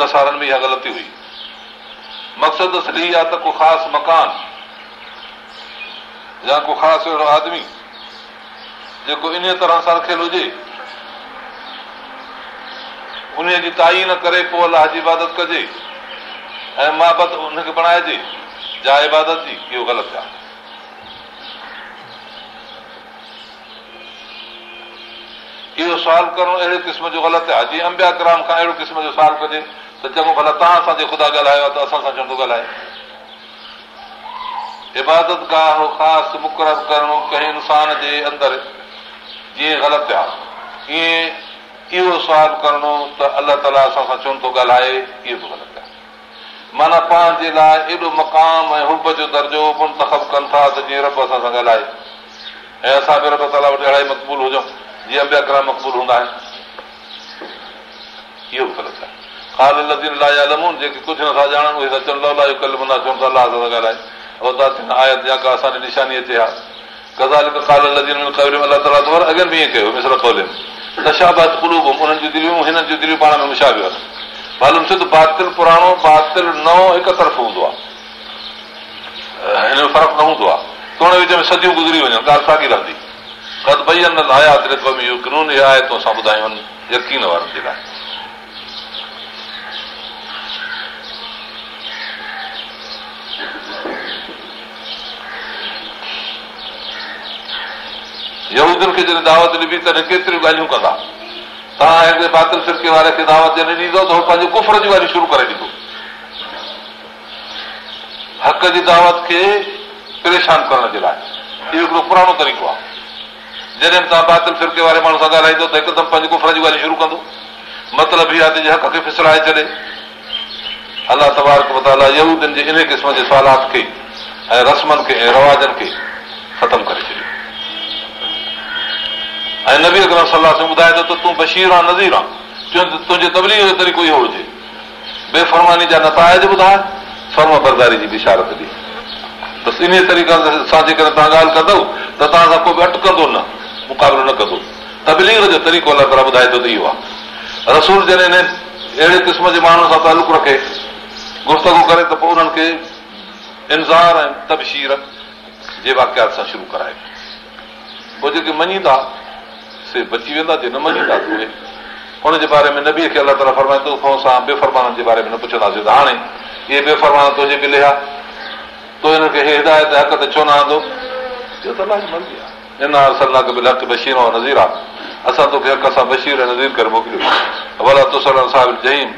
نسارن ۾ اها غلطي هئي. مقصد اصلي آهي ته ڪو خاص مڪان يا ڪو خاص اهڙو آدمي جيڪو ان طرح سان رکيل هجي. ان جي تائين ڪري پوءِ الله جي عبادت ڪجي ۽ مهابت هن کي بڻائجي. جا عبادت جي اهو غلط آهي اهو سوال ڪرڻ اهڙي قسم جو غلط آهي. جيئن امبيا ڪرام کان اهڙو قسم جو سوال ڪجي ته چڱو ڀلا توهان اسان جي خدا ڳالهايو آهي ته اسان سان چوندو ڳالهائي. عبادت گاهه خاص مقرر ڪرڻ ڪنهن انسان جي اندر جيئن غلط آهي. ائين اهو سوال ڪرڻو ته الله تالا اسان سان چون ٿو ڳالهائي اهو به غلط آهي. معنيٰ پنهنجي لاءِ ايڏو مقام ۽ هب جو درجو منتکب ڪن ٿا ته جيئن رب اسان سان ڳالهائي. ۽ اسان به رب تالا وٽ اهڙا ئي مقبول هجون جيئن ٻيا گرام مقبول هوندا آهن اهو به غلط آهي خال لدين لاءِ لمون جيڪي ڪجهه نٿا ڄاڻن اهي ته چون لا ڪل منا چون ٿا الله سان ڳالهائي آيت يا ڪا اسان جي نشاني اچي ها گزال ڪال لدين الله تالا تور اڳيان به ائين ڪيو مسر کولين تشابات ڪلوب انهن جون دليون هنن جون دليون پاڻ ۾ مشابيون آهن معلوم سڌ باطل پراڻو باطل نئون هڪ طرف هوندو آهي هن ۾ فرق نه هوندو آهي توڙ وچ ۾ صديون گذري وڃن ڳالهه ساڳي رهندي ڪد ڀئي آيات قانون اها آهي تون اسان ٻڌايون يقين وارن جي لاءِ جڏهن دعوت ڏبي تڏهن ڪيتريون ڳالهيون ڪندا توهان هڪڙي باطل فرڪي واري کي دعوت جڏهن ڏيندو ته اهو پنهنجي ڪفر جون ڳالهيون شروع ڪري ڏيندو حق جي دعوت کي پريشان ڪرڻ جي لاءِ اهو هڪڙو پراڻو طريقو آهي جڏهن توهان باطل فرڪي واري ماڻهو سان ڳالهائيندو ته هڪدم پنهنجي ڪفر جون ڳالهيون شروع ڪندو. مطلب اها تنهنجي حق کي فسلائي ڇڏي. الله تبارڪ متالا يهودين جي ان قسم جي سوالات کي ۽ رسمن کي ۽ رواجن کي ختم ڪري ڇڏيو. ۽ نبي اڪرم صلاح سان ٻڌائي ٿو ته تون بشير آهي نذير آهي. تنهنجي تبليگ جو طريقو اهو هجي. بيفرماني جا نتائج ٻڌائي فرم برداري جي بشارت ڏي بس ان طريقي سان جيڪڏهن توهان ڳالهه ڪندؤ ته توهان سان ڪو به اٽڪندو نه مقابلو نه ڪندو تبليگ جو طريقو الله تالا ٻڌائي ٿو ته اهو آهي رسول جڏهن اهڙي قسم جي ماڻهن سان تعلق رکي گفتگ ڪري ته پوءِ انهن کي انزار ۽ تبشير جي واڪيات سان شروع ڪرائي پوءِ جيڪي مڃيندا سي بچي ويندا جي نه مڃيندا اهي هن جي باري ۾ نبيءَ کي الله تالا فرمائي پوءِ اسان بيفرمانن جي باري ۾ نه پڇنداسين ته هاڻي اهي بيفرمان تنهنجي به ليا تو هن کي هدايت حق تي ڇو نه آندو اهو ته الله مرضي آهي صلاح به حق بشير ۽ نذير اسان توکي حق سان بشير ۽ نذير ڪري موڪليو ڀلا تو صاحب جهيم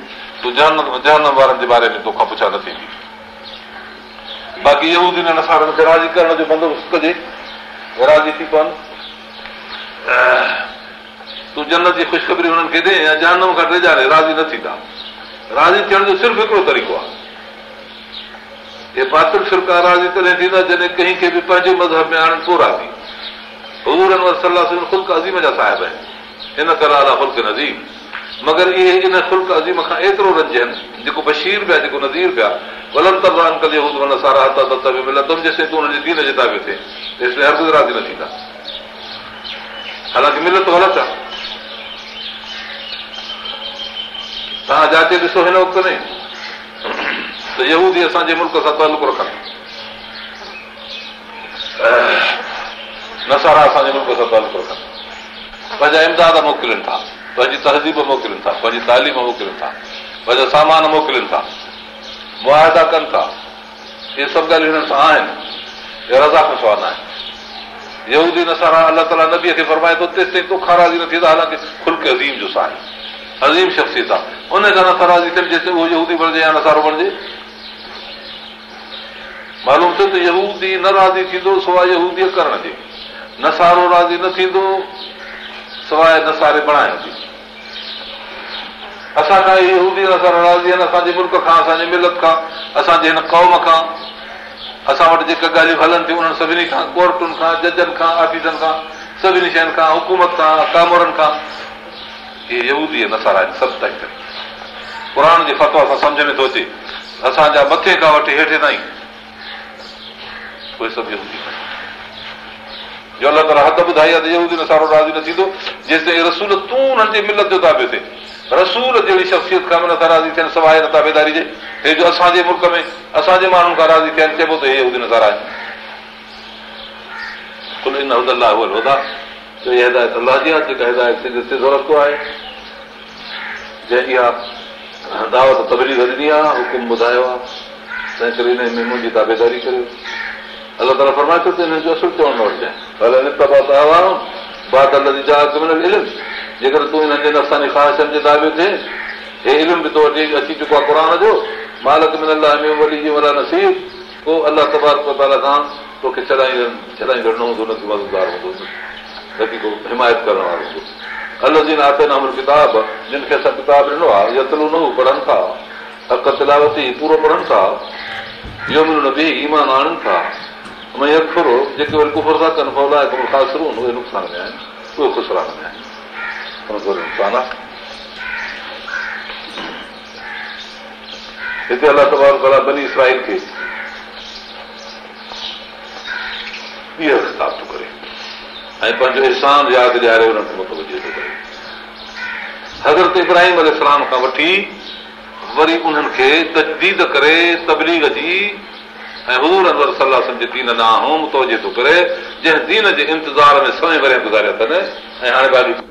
تون جنهن جهنم وارن جي باري ۾ توکان پڇا نه ٿيندي باقي اهو راضي ڪرڻ جو بندوبست ڪجي راضي ٿي پون تون جنت جي خوشخبري هنن کي ڏي يا جانم کان ٽيجاري راضي نه ٿيندا راضي ٿيڻ جو صرف هڪڙو طريقو آهي هي باطل فرڪا راضي تڏهن ٿيندا جڏهن ڪنهن کي به پنهنجي مذهب ۾ آڻن پوءِ راضي حضور صلاح خلق عظيم جا صاحب آهن ان ڪري اعليٰ خلق نذير مگر اهي ان خلق عظيم کان ايترو رنجن جيڪو بشير پيا جيڪو نذير پيا ولن تبان ڪجي هو سارا هٿ ته ملندم جيستائين تون هن جي دين جي تابي ٿئي تيستائين هر راضي نه ٿيندا حالانڪه ملت غلط آهي توهان جاچي ڏسو هن وقت ۾ ته يهودي اسان جي ملڪ سان تعلق رکن نسارا اسان جي ملڪ سان تعلق رکن پنهنجا امداد موڪلن ٿا پنهنجي تهذيب موڪلن ٿا پنهنجي تعليم موڪلن ٿا پنهنجا سامان موڪلن ٿا مئادا ڪن ٿا اهي سڀ ڳالهيون هنن سان آهن اهي رضا کان سوال آهن يهودي نسارا الله تالا نبيءَ کي فرمائي ٿو تيس تائين توکا راضي نه ٿيندا حالانڪه خلق عظيم جو سائين عظيم شخصيت آهي ان کان نٿا راضي ٿين جيستائين اهو يهودي بڻجي يا نسارو بڻجي معلوم ٿيو ته يهودي نه راضي ٿيندو سواءِ ڪرڻ جي نسارو راضي نه ٿيندو سواءِ نساري جي اسان کان نسارا راضي آهن اسان جي ملڪ کان اسان جي ملت کان اسان جي هن قوم کان. اسان وٽ جيڪي ڳالهيون هلن ٿيون انهن سڀني کان ڪورٽن کان ججن کان آفيسن کان سڀني شين کان حڪومت کان ڪامرن کان. اهي نسارا آهن سڀ تائين قر جي فتو سان سمجهه ۾ ٿو اچي اسان جا مٿي کان وٺي هيٺ تائين. اهي سڀ جو الله تالا حد ٻڌائي آهي ته يهودي نسارو راضي نه ٿيندو جيستائين رسول تون هنن جي ملت جو تابي ٿئي رسول جهڙي شخصيت کان نٿا راضي ٿين سواءِ نه تابيداري جي. هي جو اسان جي ملڪ ۾ اسان جي ماڻهن کان راضي ٿين چئبو ته هي نظارا آهن هدايت الله جي آهي جيڪا هدايت رستو آهي. جنهن اها دعوت تبري ڏني آهي حڪم ٻڌايو آهي تنهن ڪري هن ۾ منهنجي تابيداري ڪريو الله تالا فرمائي ٿو ته هن جو اصل چوڻ نه وٺجانئ جيڪر تون هنن جي نفساني خواهشن جي دابيو ٿئي هي علم به تو وٽ اچي چڪو آهي قر جو مالڪ ۾ الله وڏي جي وڏا نصيب پوءِ الله تبارڪ تالا کان توکي نه هوندو نه مددگار هوندو باقي ڪو حمايت ڪرڻ وارو هوندو ال جي ناتي نام ڪتاب جن کي اسان ڪتاب ڏنو آهي نه پڙهن ٿا حق تلاوتي پورو پڙهن ٿا اهو نه به ايمان آڻن ٿا اکرو جيڪي وري ڪفر ٿا ڪن فولا خاص اهي نقصان ۾ آهن اهي خشران ۾ آهن هتي الله تبار بني اسرائل کي اهو خطاب ٿو ڪري ۽ پنهنجو احسان ياد ڏياري هنن کي متوجو ٿو ڪري حضرت ابراهيم ال کان وٺي وري انهن کي تجديد ڪري تبليگ جي ऐं हज़ूर अनवर सलाह जे दीन ॾांहुं मुतवजो थो करे जंहिं दीन जे इंतज़ार में समय वरिया गुज़ारिया अथनि ऐं हाणे ॻाल्हियूं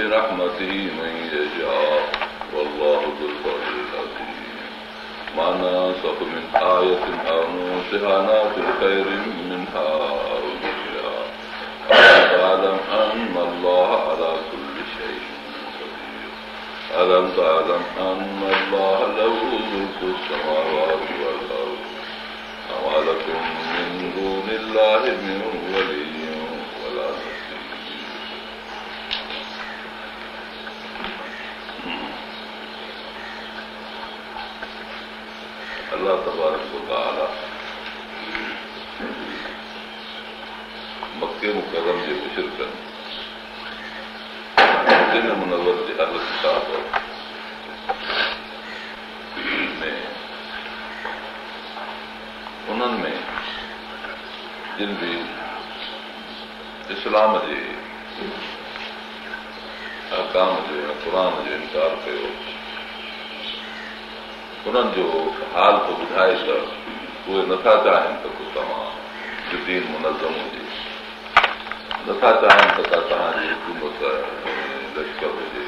برحمته من يشاء والله ذو الفضل العظيم ما ناسخ من آية أو نوسها نات بخير منها أو مثلها ألم تعلم أن الله على كل شيء قدير؟ ألم تعلم أن الله له ملك السماوات والأرض؟ وما لكم من دون الله من الله تبارڪ مڪي مڪرم جي مشرڪن دن منور جي ال ڪتاب ۾ انهن ۾ جن به اسلام جي اڪام جو قر جو انڪار ڪيو انهن جو حال ٿو ٻڌائي ته اهي نٿا چاهين ته ڪو توهان دين منظم هجي. نٿا چاهين ته توهان جي حڪومت لشڪر هجي.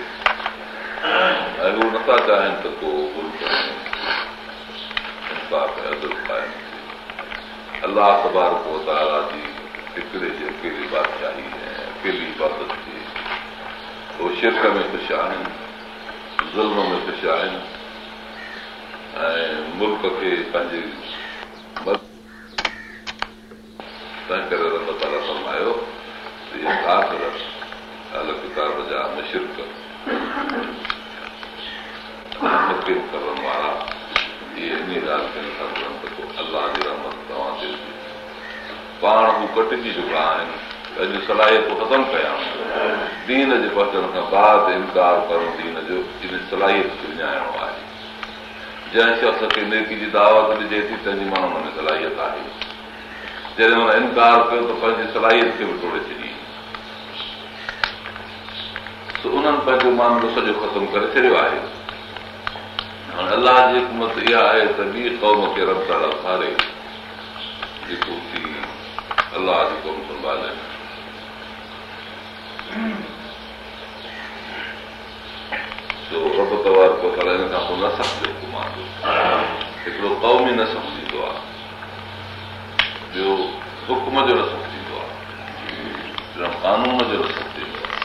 ۽ اهي نٿا چاهين ته ڪو الله ڪو تالا جي هڪڙي جي اڪيلي بادشاهي ۽ اڪيلي عبادت ٿئي اهي شرڪ ۾ خوش آهن ظلم ۾ خوش آهن ۽ ملڪ کي پنهنجي تنهن ڪري رب تالا فرمايو ڪتاب جا مشرڪ ڪرڻ وارا اهي ان ڳالهه کي توهان تي پاڻ هو ڪٽجي چڪا آهن اڄ صلاحيتون ختم ڪيا دين جي پهچڻ کان بعد انڪار ڪرڻ دين جو ان صلاحيت وڃائڻو آهي جنهن شخص کي نيڪي جي دعوت ڏجي ٿي تنهنجي ماڻهو هن ۾ صلاحيت آهي. جڏهن هن انڪار ڪيو ته پنهنجي صلاحيت کي به توڙي ڇڏي. انهن پنهنجو معاملو سڄو ختم ڪري ڇڏيو آهي. هاڻي الله جي حڪومت اها آهي ته ٻي قوم کي رب تالا اٿاري جيڪو ٿي الله جي قوم سنڀالي. رب توار هن کان پوءِ نه سمجهو هڪڙو قومي نه ٻيو حڪم جو نه سمجهيندو آهي قانون جو نه سمجهيندو آهي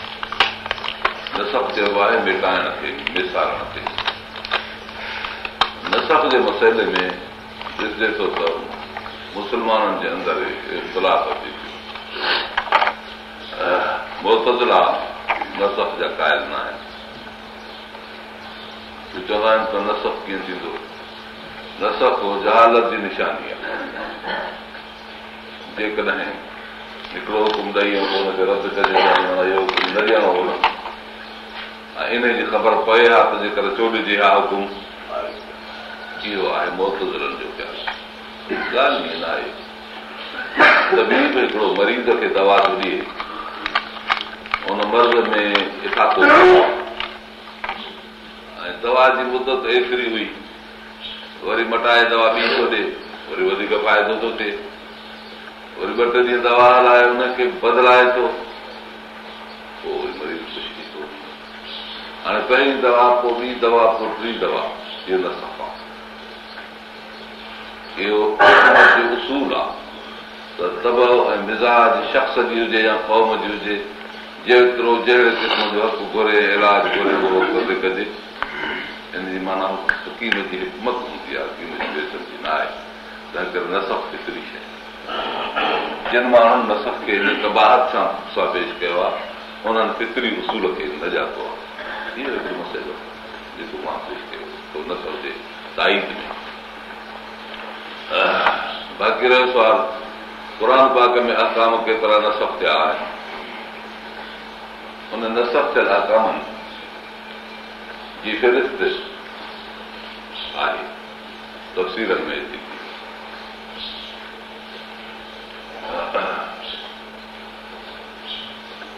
نسب چئبو آهي مٽائڻ کي مسارڻ کي نسب جي مسئلي ۾ ڏسجي ٿو ته مسلمانن جي اندر اختلاف پيو موتزلا نسب جا قائل نه آهن چوندا آهن ته نسب ڪيئن ٿيندو نسب جهالت جي نشاني آهي جيڪڏهن هڪڙو حڪم رد ڪجي نه ڏيڻو هو ۽ ان جي خبر پئي ها ته جيڪر چوڏجي ها حڪم اهو آهي موهترن جو خيال ڳالهه ائين نه آهي ته به هڪڙو مريض کي دوا ٿو ڏئي هن مرض ۾ افاقو ۽ دوا جي مدت ايتري هئي وري مٽائي دوا ٻي ٿو ڏئي وري وڌيڪ فائدو ٿو ٿئي وري ٻه ٽي ڏينهن دوا هلائي هن کي بدلائي ٿو پوءِ وري مريض خوش ٿي ٿو هاڻي پهرين دوا پوءِ ٻي دوا پوءِ ٽي دوا اهو نه صفا اهو اصول آهي ته تب ۽ مزاج شخص جي هجي يا قوم جي هجي جيترو جهڙي قسم جو حق گهري علاج گهري اهو ڪجي جي معنيٰ جي حڪمت هوندي آهي حڪيم جي بيسمجهي نه آهي تنهن ڪري نصف جن ماڻهن نصف کي هن ڪباهت سان سان پيش ڪيو آهي انهن فطري اصول کي نه جاتو آهي اهو هڪڙو مسئلو جيڪو مان پيش ڪيو نصف جي تائيد ۾ باقي رهيو سوال قر پاڪ ۾ اڪام ڪيترا نصف ٿيا آهن ان نصف ٿيل اڪامن جي فهرست آهي تفسيرن ۾ ٿي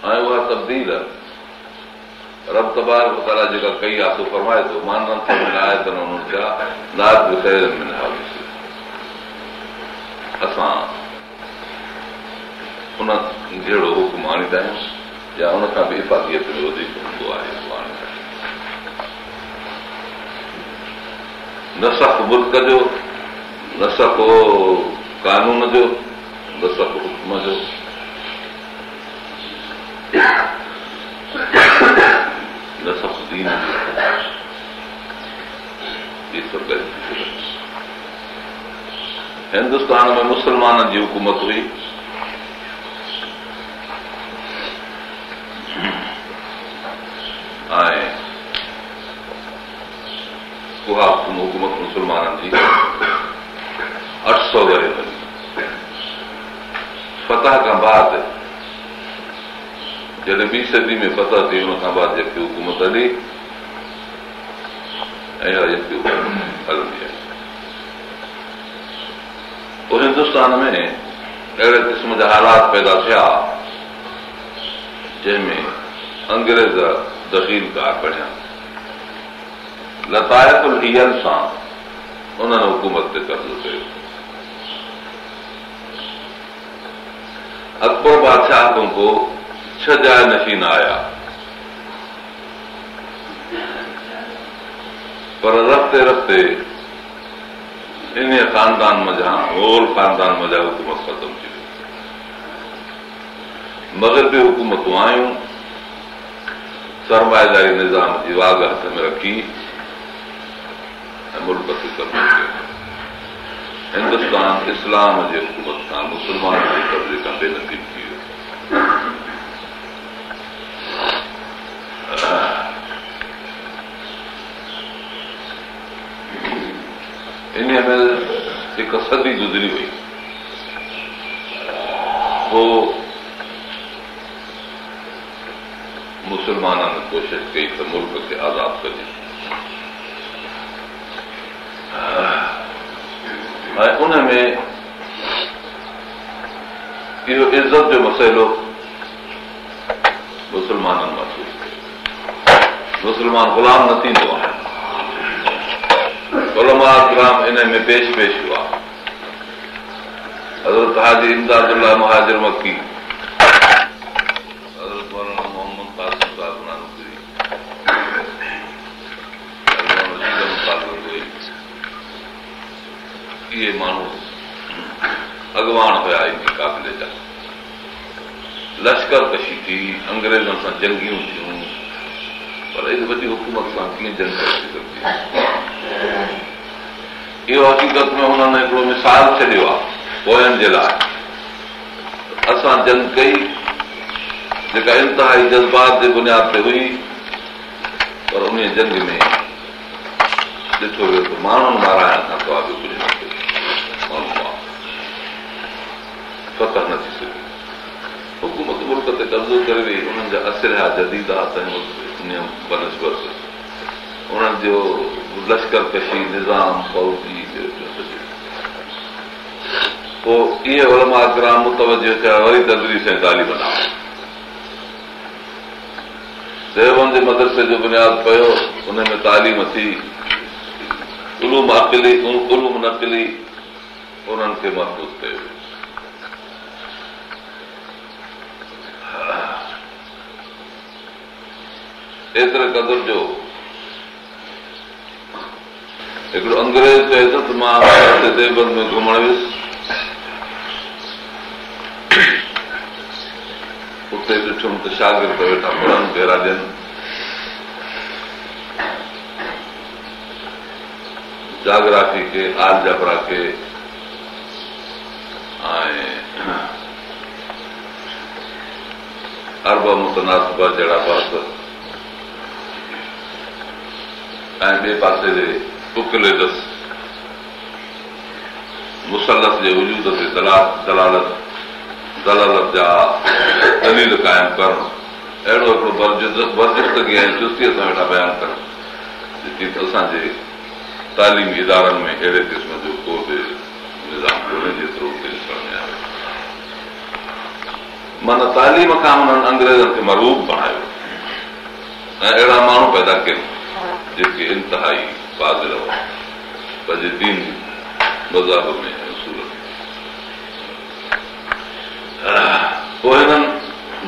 ۽ اها تبديل رب تبار تالا جيڪا ڪئي آهي سو ته اسان ان جهڙو حڪم آڻيندا آهيون يا ان کان به ۾ وڌيڪ هوندو آهي نه سف ملڪ جو نه قانون جو نه سف حڪم جو. نه جو. هندستان ۾ مسلمانن جي حڪومت هئي ۽ اها حڪومت مسلمانن جي اٺ سؤ وري هلي فتح کان بعد جڏهن ٻي صدي ۾ فتح ٿي هن کان بعد جيڪي حڪومت هلي ۽ هندستان ۾ اهڙي قسم جا حالات پيدا ٿيا جنهن ۾ انگريز دخيلڪار بڻيا لتايت هيئر سان انهن حڪومت تي قبضو ڪيو اڪبر بادشاهه کان پوءِ ڇهه جاءِ نشين آيا پر رستي رستي ان خاندان مزا هول خاندان مزا حڪومت ختم ٿي وئي مغربي حڪومتون آيون سرمائيداري نظام جي واگهه هٿ ۾ رکي ۽ ملڪ کي قبضو ڪيو هندستان اسلام جي حڪومت کان مسلمان جي قبضي کان بينسيب ٿي ويو ۾ هڪ صدي گذري وئي پوءِ مسلمانن ڪوشش ڪئي ته ملڪ کي آزاد ڪجي ۽ ان ۾ اهو عزت جو مسئلو مسلمانن محسوس ڪيو مسلمان غلام نه ٿيندو غلام ان ۾ پيش پيش هئا حضرت هاجي امدادلا مهاجر مڪي اهي ماڻهو اڳواڻ هئا ان ڪافلي جا لشڪر ڪشي ٿي انگريزن سان جنگيون ٿيون پر ايڏي وڏي حڪومت سان ڪيئن جنگ اهو حقيقت ۾ هنن هڪڙو مثال ڇڏيو آهي پوين جي لاءِ اسان جنگ ڪئي جيڪا انتهائي جذبات جي بنياد تي هئي پر ان جنگ ۾ ڏٺو ويو ته ماڻهن مارائڻ کان سواءِ ڪجهه نه ٿي سگهي حڪومت ملڪ تي قبضو ڪري وئي انهن جا آهي بنسبت انهن جو لشڪر ڪشي نظام فوجي پوءِ اهي علماء گرام متوجو ٿيا وري تدريس ۽ تعليم جي مدرسي جو بنياد پيو ان ۾ تعليم ٿي الوم اڪلي الوم نقلي انهن کي محفوظ ڪيو ايتري قدر جو هڪڙو انگريز چئي ٿو ته مان ديوبند ۾ گهمڻ ويس اتي ڏٺم ته شاگرد ويٺا پڙهن ڀيرا ڏين جاگرافي کي آل جبرا کي ۽ ارب متناسبا جهڙا بس ۽ ٻئي پاسي جي اڪليدس مسلت جي وجود تي دلالت دلالت جا دليل قائم ڪرڻ. اهڙو هڪڙو ۽ چستيءَ سان ويٺا بيان ڪن جيڪي اسان جي تعليمي ادارن ۾ اهڙي قسم جو ڪو به نظام ڪونهي جيترو ۾ معنيٰ تعليم کان هنن انگريزن کي مروب بڻايو. ۽ اهڙا ماڻهو پيدا ڪن جيڪي انتهائي هئا. پنهنجي دين مذهب ۾ هنن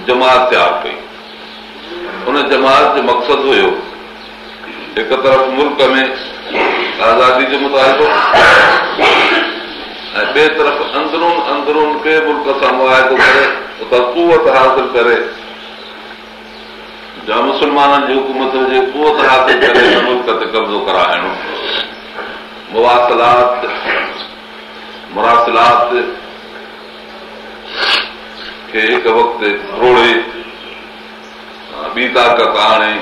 جماعت تيار ڪئي. ان جماعت جو مقصد هيو هڪ طرف ملڪ ۾ آزادي جو متاهدو ۽ ٻئي طرف اندرون اندرون ٻئي ملڪ سان مئادو ڪري اتان ڪوت حاصل ڪري جا مسلمانن جي حڪومت هجي ڪوت حاصل ڪري ملڪ تي قبضو ڪرائڻو. مواصلات مراسلات کي هڪ وقت روڙي ٻي طاقت آڻي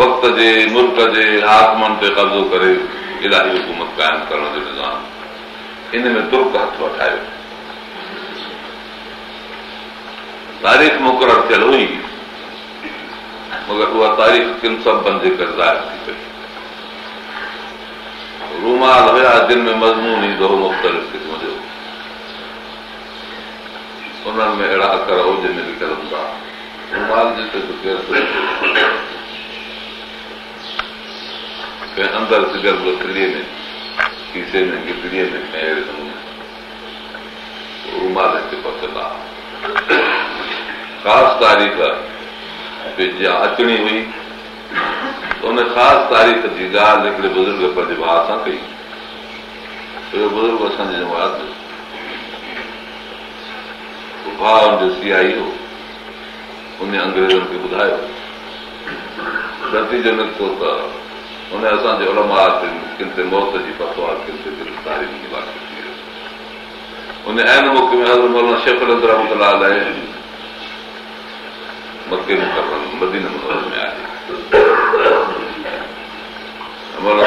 وقت جي ملڪ جي حاڪمن تي قبضو ڪري الاهي حڪومت قائم ڪرڻ جو نظام ان ۾ ترڪ هٿ وٺايو. تاريخ مقرر ٿيل هئي مگر اها تاريخ ڪن سڀ بند ڪري ظاهر ٿي پئي. رومال هئا جن ۾ مضمون ايندو مختلف قسم جو انهن ۾ اهڙا اکر هو جن ۾ هوندا اندر سگل گتريءَ ۾ شيشي ۾ گتريءَ ۾ اهڙي نموني رومال هتي پڪندا خاص تاريخ اچڻي هئي ان خاص تاريخ جي ڳالهه هڪڙي بزرگ پنهنجي ڀاءُ سان ڪئي بزرگ اسان جي جماعت ڀاءُ جو سيائي هو ان انگريزن کي ٻڌايو نتيجو نڪتو ته ان اسان جي علماء تي ڪن تي موت جي پتو آهي ڪن تي گرفتاري جي واقف ٿي ويو ان اين مک ۾ حضرت مولانا شيخ رحمت لاءِ مڪي مڪرم مدين منور ۾ آهي مولانا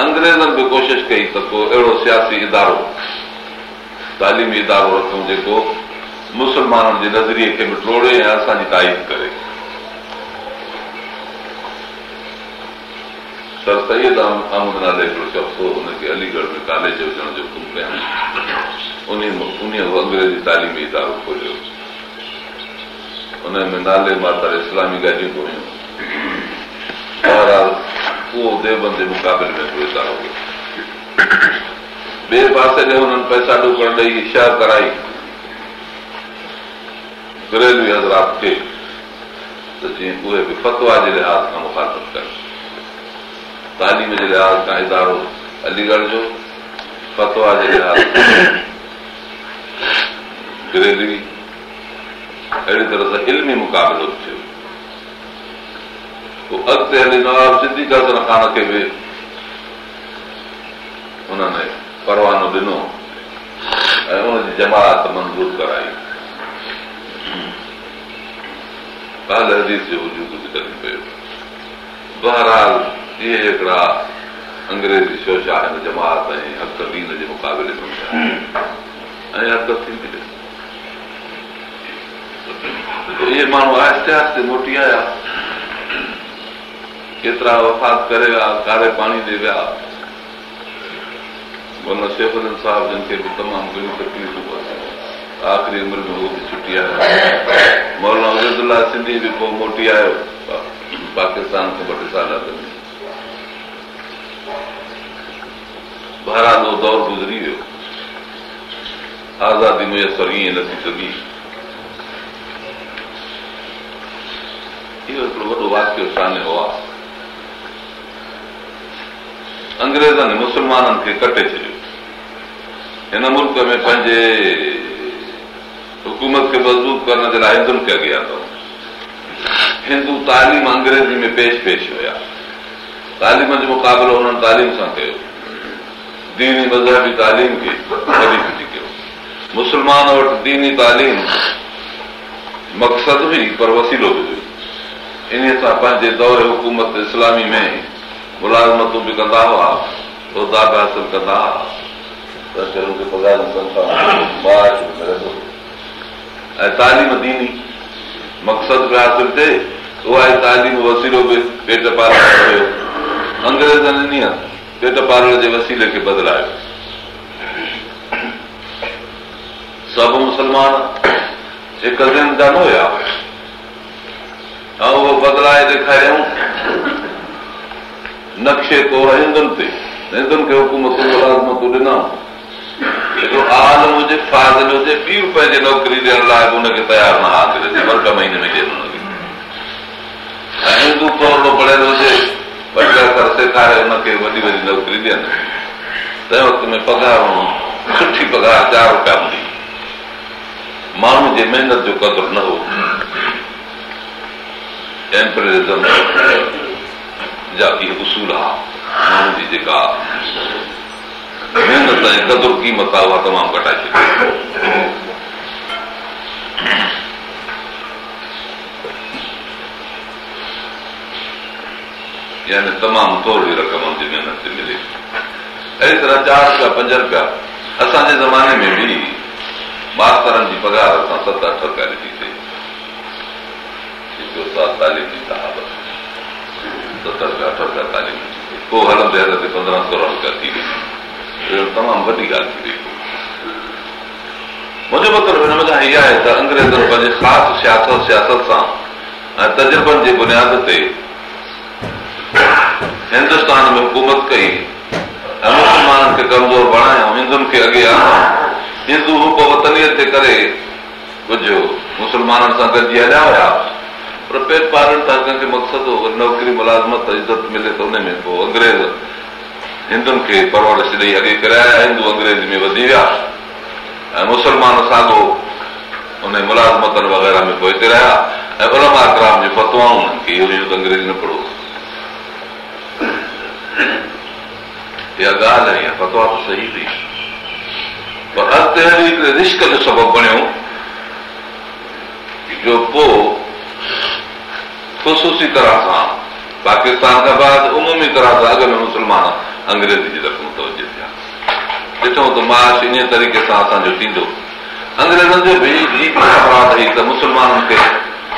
انگريزن به ڪوشش ڪئي ته ڪو اهڙو سياسي ادارو تعليمي ادارو رکون جيڪو مسلمانن جي نظريي کي به ٽوڙي ۽ اسان جي تعريف ڪري سر سيد احمد نالي هڪڙو هو هن کي علي ڳڙهه ۾ ڪاليج وجهڻ جو حڪم ڪيئون ان انگريزي تعليمي ادارو کوليو ان ۾ نالي ماتا اسلامي گاڏيون به هيون اهو ديوبند جي مقابلي ۾ هڪڙو ادارو ٻئي پاسي ڏي هنن پئسا ڊڪڻ ڏيئي شهر ڪرائي. گهريلو هزرات کي ته جيئن اهي به فتوا جي لحاظ کان مکاتب ڪن تعليم جي لحاظ کان ادارو علي ڳڙهه جو فتوا جي گريجري اهڙي طرح سان علمي مقابلو ٿيو اڳتي هلي نواب سنڌي گذر خان کي به هنن پروانو ڏنو ۽ ان جي جماعت منظور ڪرائي بهرحال اهي هڪڙا انگريزي شوشا هن جماعت ۽ حق دين جي مقابلي ۾۽ حق ٿيندي اهي ماڻهو آهستي آهستي موٽي آيا ڪيترا وفات ڪري ويا ڪاري پاڻي ڏي ويا. مولانا شيخ صاحب جن کي به تمام گهڻيون تڪليفون آخري عمر ۾ اهو به ڇٽي آيو مولانا ابيدلا سنڌي به پوءِ موٽي آيو پاڪستان کان ٻه ٽي سال اهو دور گذري ويو. آزادي ميسر ائين نه ٿي سگهي. اهو هڪڙو وڏو واڪيو سامهون هئا انگريزن مسلمانن کي ڪٽي ڇڏيو. هن ملڪ ۾ پنهنجي حڪومت کي مضبوط ڪرڻ جي لاءِ هندن کي اڳيان اٿو هندو تعليم انگريزي ۾ پيش پيش هئا. تعليم جو مقابلو هنن تعليم سان ڪيو. ديني مذهبي تعليم کي مسلمان وٽ ديني تعليم مقصد هئي پر وسيلو به هئي ان سان پنهنجي دور حڪومت اسلامي ۾ ملازمتون به ڪندا هئا اهدا به حاصل ڪندا هئا ۽ تعليم ديني مقصد به حاصل ٿئي اها وسيلو به پيٽ ڪيو انگريزن پيٽ پالڻ جي وسيلي کي بدلايو سڀ مسلمان هڪ دن جا نه هئا ۽ اهو بدلائي ڏيکاريئون نڪشي طور هندن تي هندن کي حڪومت ملازمتون ڏنا هڪڙو عالم هجي فاضل هجي ٻي رپئي جي نوڪري ڏيڻ لاءِ به هن کي تيار نه ٿئي ٻه ٻه مهيني ۾ ڏين هن کي ۽ هندو طور پڙهيل هجي ٽي اکر سيکاري هن کي وڏي وڏي نوڪري ڏين تنهن وقت ۾ پگهار سٺي پگهار چار رپيا هوندي ماڻهو جي محنت جو قدر نه هو ٽيمپريچر اصول آهي ماڻهو جي جيڪا محنت ۽ قدر قيمت آهي اها تمام گهٽائي ڇڏي يعني تمام ٿوري رقم جي محنت تي ملي اهڙي طرح چار رپيا پنج رپيا اسان جي زماني ۾ به ماسترن جي پگهار اسان ست اٺ رپيا ٿئي تعليم جي ست رپيا اٺ رپيا تعليم پوءِ هلندي هلندي پندرهن سورهن رپيا ٿي وئي تمام وڏي ڳالهه ٿي وئي منهنجو مطلب هن آهي ته انگريزن پنهنجي خاص سياست سياست سان ۽ تجربن جي بنياد تي هندستان ۾ حڪومت ڪئي ۽ مسلمانن کي ڪمزور بڻايو هندن کي اڳي آيو هندو وتنيءَ تي ڪري ڪجهه مسلمانن سان گڏجي هليا هئا پر پالڻ ته ڪنهن کي مقصد هو نوڪري ملازمت عزت ملي ته ان ۾ پوءِ انگريز هندن کي پرورش ڏيئي اڳي ڪرايا هندو انگريز ۾ وڌي ويا ۽ مسلمان ساڳو ان ملازمتن وغيره ۾ پوءِ رهيا ۽ علماء ڪرام جي ته انگريز نه پڙهو اها ڳالهه آهي فتوا ته صحيح هئي پر اڳتي هلي هڪڙي رشڪ جو سبب بڻيو جو پوءِ خشوسي طرح سان پاڪستان کان بعد عمومي طرح سان اڳ ۾ مسلمان انگريزي جي طرف متوج ٿيا ڏٺو ته ماش ان طريقي سان اسان جو ٿيندو انگريزن جو به اپراڌ هئي ته مسلمانن کي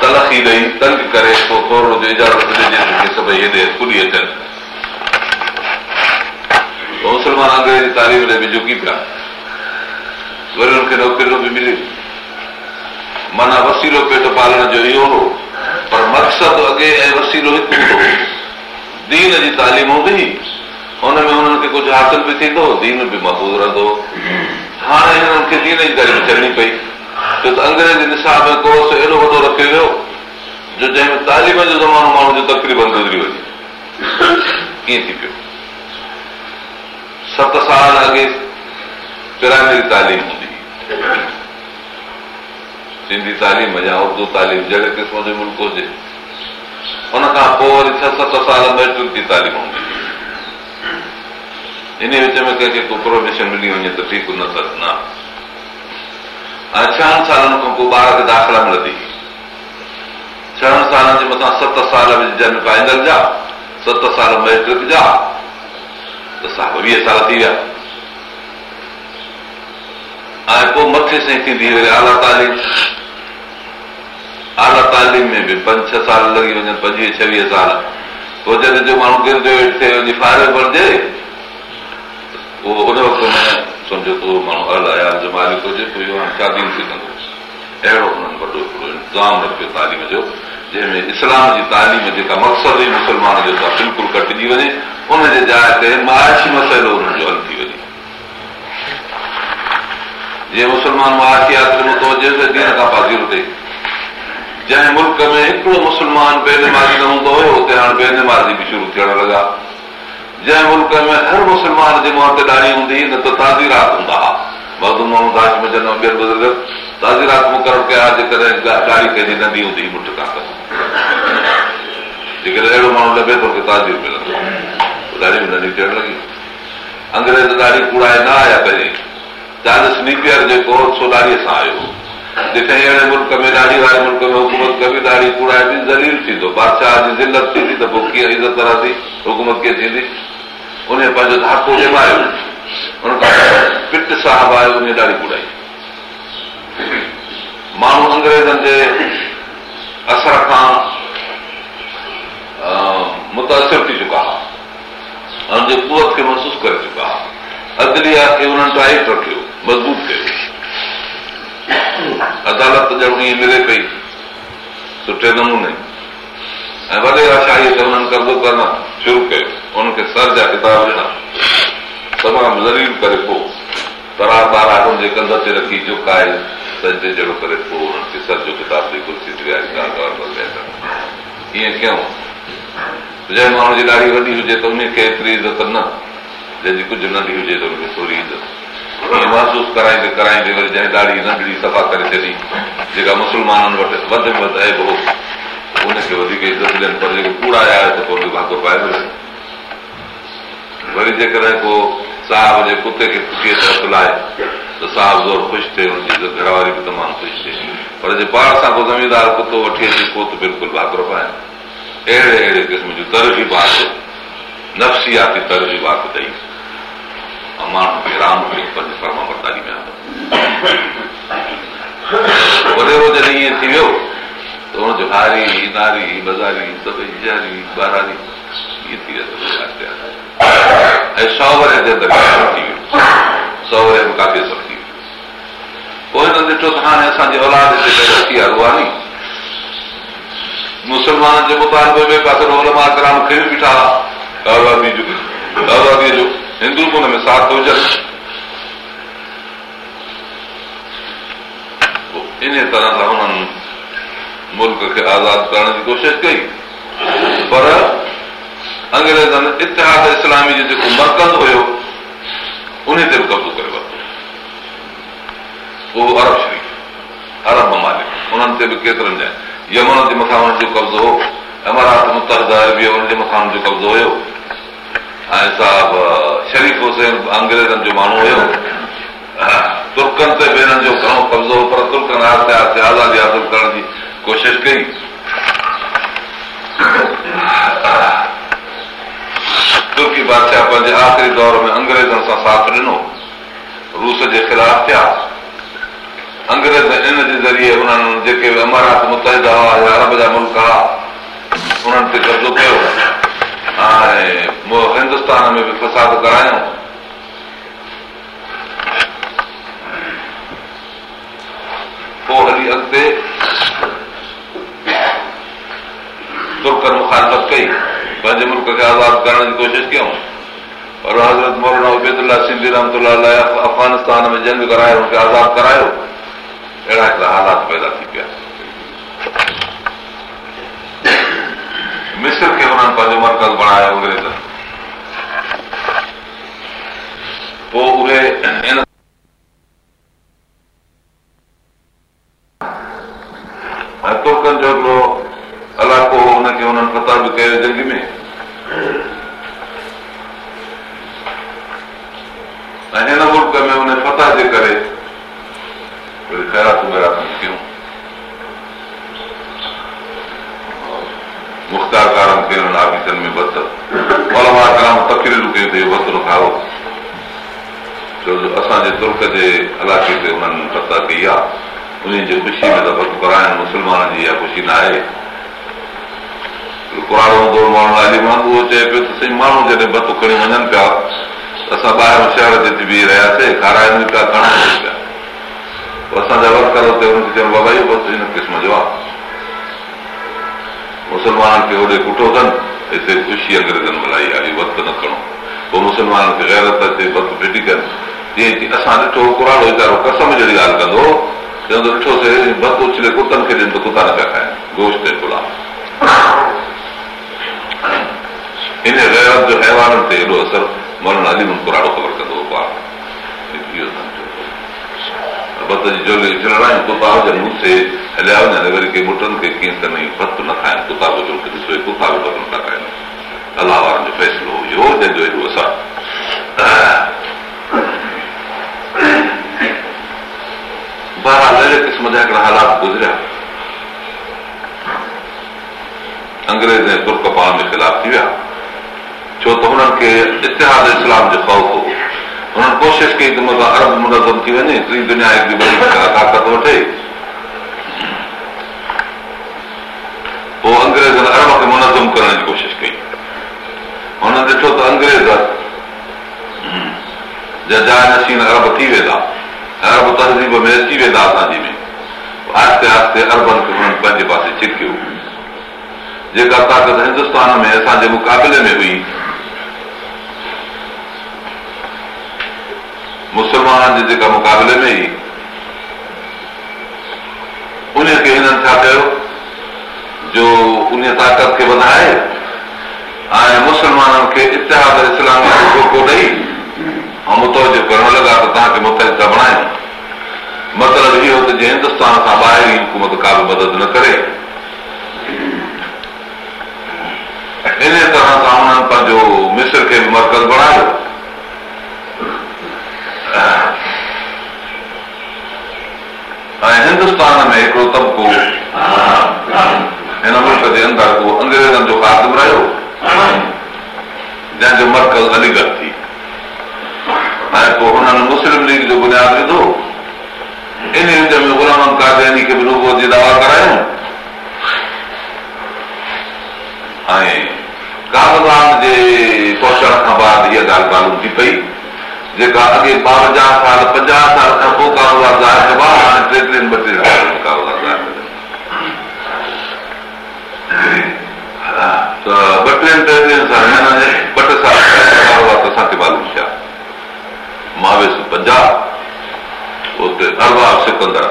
تلکي ڏيئي تنگ ڪري پوءِ ٿورو جو اجازت ڏجي سڀئي هيڏي کلي اچن مسلمان انگريزي تعريف ڏي به جهڪي پيا وري هن کي نوڪريون به مليون معنيٰ وسيلو پيٽ پالڻ جو اهو هو پر مقصد اڳي ۽ وسيلو هڪ هوندو. دين جي تعليم هوندي هن ۾ هنن کي ڪجهه حاصل به ٿيندو دين به محفوظ رهندو. هاڻي هنن کي دين جي تعليم چڙهڻي پئي. ڇو ته انگريزي نصاب ۾ ڪورس ايڏو وڏو رکيو ويو جو جنهن ۾ تعليم جو زمانو ماڻهو جو تقريبن گذري وڃي. ڪيئن ٿي پيو؟ ست سال اڳي پرائمري تعليم هوندي سنڌي تعليم يا اردو تعليم جهڙي قسم جو ملڪ هجي هن کان پوءِ وري ڇهه ست سال ميٽرڪ جي تعليم هوندي ان وچ ۾ ڪنهن کي ڪو پرومشن ملي وڃي ته ٺيڪ نه ته نه هاڻي ڇهن سالن کان پوءِ ٻار کي داخلا ملندي ڇهن سالن جي مٿان ست سال جن فائنل جا ست سال ميٽرڪ جا ويهه سال ٿي ويا ۽ پوءِ مٿي سان ٿيندي وري اعليٰ تعليم اعليٰ تعليم ۾ به پنج ڇهه سال لڳي وڃن پنجويهه ڇويهه سال پوءِ جڏهن جو ماڻهو گريجوئيٽ ٿئي وڃي فائر بڻجي اهو ان وقت ۾ سمجهو ته اهو ماڻهو ال جو مالڪ هجي پوءِ اهو هاڻي شادي ٿي ڪندو اهڙو هنن وڏو هڪڙو انتظام رکيو تعليم جو جنهن ۾ اسلام جي تعليم جيڪا مقصد هئي مسلمان جو بلڪل ڪٽجي وڃي ان جي جاءِ تي ماشي مسئلو هنن جو هل ٿي وڃي جيئن مسلمان ماشيات متوجو دين کان پازيرو ٿئي جنهن ملڪ ۾ هڪڙو مسلمان بينمازي نه هوندو هيو اتي هاڻي بينمازي به شروع ٿيڻ لڳا جنهن ملڪ ۾ هر مسلمان جي منهن تي ڏاڍي هوندي نه ته تازيرات هوندا هئا مڌو ماڻهو داش مجن بزرگ تازيرات مقرر ڪيا جيڪڏهن ڏاڍي ڪنهن جي ننڍي هوندي مٺ کان جيڪڏهن اهڙو ماڻهو لڳي ٿو ملندو ڏاڍي ننڍي ٿيڻ لڳي انگريز ڏاڍي ڪوڙا نه آيا نيپير جيڪو سو ڏاڍيءَ سان آيو جتي اهڙي ملڪ ۾ ڏاڍي واري ملڪ ۾ حڪومت ڪبي ڏاڍي ڪوڙائي ٿي ٿيندو بادشاهه جي ذلت ٿيندي ته پوءِ ڪيئن عزت رهندي حڪومت ڪيئن ٿيندي ان پنهنجو هن کان پٽ صاحب ان ڏاڍي ڪوڙائي ماڻهو انگريزن جي اثر کان متاثر ٿي چڪا هئا هن جي ڪوت کي محسوس ڪري چڪا هئا عدليا کي هنن ٽائيٽ رکيو مضبوط ڪيو عدالت ڄڻ ائين ملي پئي. سٺي نموني. ۽ وڏي آشائيءَ تي هنن قبضو ڪرڻ شروع ڪيو. هن کي سر جا ڪتاب ڏنا. تمام زريب ڪري پوءِ ترار ٻارهن هن جي ڪنڌ تي رکي چڪائي سڄي جهڙو ڪري پوءِ هنن کي سر جو ڪتاب جي ڪرسي تي ائين ڪيون. جنهن ماڻهو جي ڏاڍي وڏي هجي ته ان کي ايتري عزت نه. جنهن جي ڪجهه ننڍي هجي ته هن کي ٿوري عزت ائين محسوس ڪرائيندي ڪرائيندي وري جنهن ڏاڍي ننڍڙي صفا ڪري ڇڏي جيڪا مسلمانن وٽ وڌ ۾ وڌ ۽ هو ان کي وڌيڪ عزت ڏين پر جيڪو آيا ته پوءِ ڀاڳو پائي ٿو وري جيڪڏهن ڪو صاحب جي ڪتي کي تي هٿ لاهي ته صاحب زور خوش ٿئي هن جي عزت گهر واري به تمام خوش ٿئي پر جي پاڻ سان ڪو زميندار ڪتو وٺي اچي پوءِ ته بلڪل ڀاڳرو پائي اهڙي اهڙي قسم جون ترجيبات نفسياتي ترجيبات ڏيئي ماڻهو کي رام پنهنجي فرما برداري ۾ وڏي وڏي ٿي ويو ته هاري ناري بازاري پوءِ هن ڏٺو ته هاڻي اسان جي اولاد رهاني مسلمانن جي مطابق ۾ پاسي کي به بيٺا هندو هن ۾ ساٿ هجن ان طرح سان هنن ملڪ کي آزاد ڪرڻ جي ڪوشش ڪئي پر انگريزن اتحاد اسلامي جو جيڪو مرڪز هيو ان تي به قبضو ڪري ورتو اهو ارب شريف ارب ممالڪ انهن تي به ڪيترن جا يمن جي مٿان جو قبضو هو امرات هن جي مٿان هن جو قبضو هيو ۽ صاحب شريف حسين انگريزن جو ماڻهو هيو. ترڪن تي به هنن جو گهڻو قبضو پر ترڪن آزادي حاصل ڪرڻ جي ڪوشش ڪئي. ترڪي بادشاهه پنهنجي آخري دور ۾ انگريزن سان ساٿ ڏنو. روس جي خلاف ٿيا. انگريز ان جي ذريعي هنن جيڪي امارات متهدا هئا يا ارب جا ملڪ هئا انهن تي قبضو ڪيو هندستان ۾ به فساد ڪرايون پوءِ هلي اڳتي مکالت ڪئي پنهنجي ملڪ کي آزاد ڪرڻ جي ڪوشش ڪيون پر حضرت مولانا ابيدلا سنڌي رحمت افغانستان ۾ جنگ ڪرايو هن کي آزاد ڪرايو اهڙا هڪڙا حالات پيدا ٿي پيا مسر کي هنن پنهنجو مرڪز بڻايو انگريزن پوءِ اهي ترڪن جو هڪڙو علائقو هو هن کي هنن پتا به ڪيو جنگ ۾.۽ هن ملڪ ۾ هن پتا جي ڪري. وري خيراتون ويراتون ٿيون مختارڪارن کي هنن آفيسن ۾ بت ڪرام تڪريرون ڪيون اهو بت کائو ڇو جو اسان جي ترڪ جي علائقي تي هنن فتح ڪئي آهي ان جي خوشي ۾ ته بت ڪرائڻ مسلمانن جي اها خوشي نه آهي اهو چئي پيو ته سائين ماڻهو جڏهن بت کڻي وڃن پيا اسان ٻاهر شهر تي بيهه رهياسين کارائن پيا کڻن پيا. اسان جا ورڪر بابا اهو هن قسم جو آهي مسلمانن کي هوڏي ڪٺو اٿن هتي خوشي انگريزن ملهائي آهي وقت نه کڻو پوءِ مسلمانن کي گيرت ڦٽي ڪن جيئن اسان ڏٺو ڪراڙو ويچارو قسم جهڙي ڳالهه ڪندو چوندو ڏٺوسين بت اڇلي ڪتن کي ڏين ته ڪتا نه پيا کائين گوشت ۽ گلاب هن گيرت جو حيوانن تي هيڏو اثر مرڻ علي ڪراڙو خبر ڪندو هليا وڃن وري ڪيئن به بت نٿا کائين الله وارن جو فيصلو اهو جنهن جو اهڙي قسم جا هڪڙا حالات گذريا انگريز ۽ ترڪ پاڻ ۾ خلاف ٿي ويا ڇو ته هنن کي اتحاد اسلام جو خوف هنن ڪوشش ڪئي ته مطلب ارب منظم ٿي وڃي طاقت وٺي پوءِ انگريزن ارب کي منظم ڪرڻ جي ڪوشش ڪئي هنن ڏٺو ته انگريز جا جاءِ نشين ارب ٿي ويندا ارب تهذيب ۾ اچي ويندا اسان جي ۾ آهستي آهستي اربن کي هنن پنهنجي پاسي ڇڪيو جيڪا طاقت هندستان ۾ اسان جي مقابلي ۾ هئي مسلمانن جيڪا مقابلي ۾ ئي ان کي هنن ڇا ڪيو جو ان طاقت کي وڌائي ۽ مسلمانن کي اتحاد اسلام جو ڏيئي ۽ متوجو ڪرڻ لڳا ته توهان کي متهد ٿا بڻايون مطلب اهو ته جي هندستان کان ٻاهر حڪومت ڪا به مدد نه ڪري ان طرح سان هنن پنهنجو مسر کي به مرڪز بڻايو ۽ هندستان ۾ هڪڙو طبقو هن ملڪ جي اندر اهو انگريزن جو خاتم رهيو جنهن جو مرڪز علي ڳڙهه ٿي ۽ پوءِ هنن مسلم ليگ جو بنياد وڌو ان وچ ۾ غلام ڪادياني کي به رڳو جي دعويٰ ڪرايون ۽ ڪاگزان جي پهچڻ کان بعد اها ڳالهه معلوم ٿي پئي جيڪا اڳي ٻاونجاهه سال پنجاهه سال کان پوءِ ڪاروبار ظاهر ڪبا هاڻي ٽي ٽي ته ٻه ٽي ٻه ٽي سال ڪاروبار ته اسان کي معلوم ٿيا ماويس پنجاهه اتي اربع سڪندر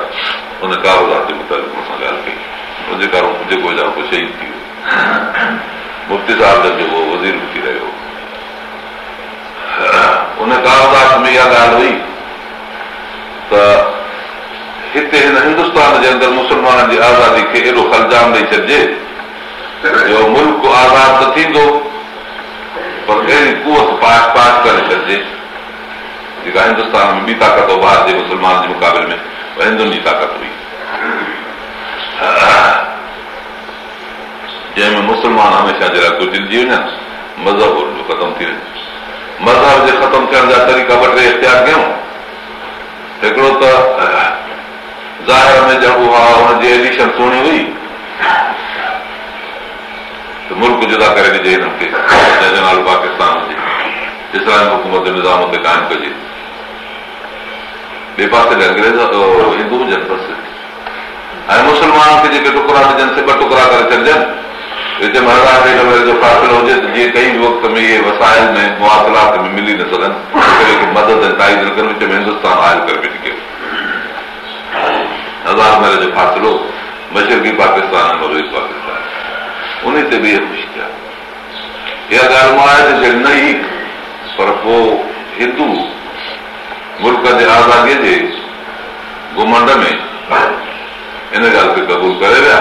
هن ڪاروبار جي مطابق ڪئي. جيڪا جيڪو ويچارو شهيد ٿي ويو. مفتي صاحب جو اهو وزير به ٿي رهيو ان ڪاغذات ۾ اها ڳالهه هئي ته هتي هن هندستان جي اندر مسلمانن جي آزادي کي ايڏو خلجام ڏيئي ڇڏجي جو ملڪ آزاد ته ٿيندو پر اهڙي ڪوت پاس پاس ڪري ڇڏجي جيڪا هندستان ۾ ٻي طاقت هو ڀارت جي مسلمان جي مقابلي ۾ هندن جي طاقت هئي. جنهن ۾ مسلمان هميشه جي لاءِ ڪجهلجي وڃن مذهب ختم ٿي وڃي مذهب جي ختم ٿيڻ جا طريقا ٻه ٽي اختيار ڪيون. هڪڙو ته ظاهر ۾ ڄڻ اها هن جي ايڊشن سهڻي هئي ملڪ جدا ڪري ڏجي هنن کي جنهن جو نالو پاڪستان هجي اسلامي حڪومت جو نظام تي قائم ڪجي. ٻئي پاسي انگريز هندو هجن بس. ۽ مسلمانن کي جيڪي ٽڪڙا ڏجن سي ٻه ٽڪڙا ڪري ڇڏجن هتي مهاراج جو فاصلو هجي ته جيئن ڪنهن به وقت ۾ اهي وسائل ۾ مئاسلات ۾ ملي نه سگهن مدد ۽ تائيد نه ڪن وچ ۾ هندستان آيل ڪري ڪيو. هزار ميل جو فاصلو مشرڪي پاڪستان مگربي پاڪستان. ان تي به اهي خوش ٿيا. اها ڳالهه مان آهي ته نه ئي پر پوءِ هندو ملڪ جي آزاديءَ جي گهمنڊ ۾ ان ڳالهه کي قبول ڪري ويا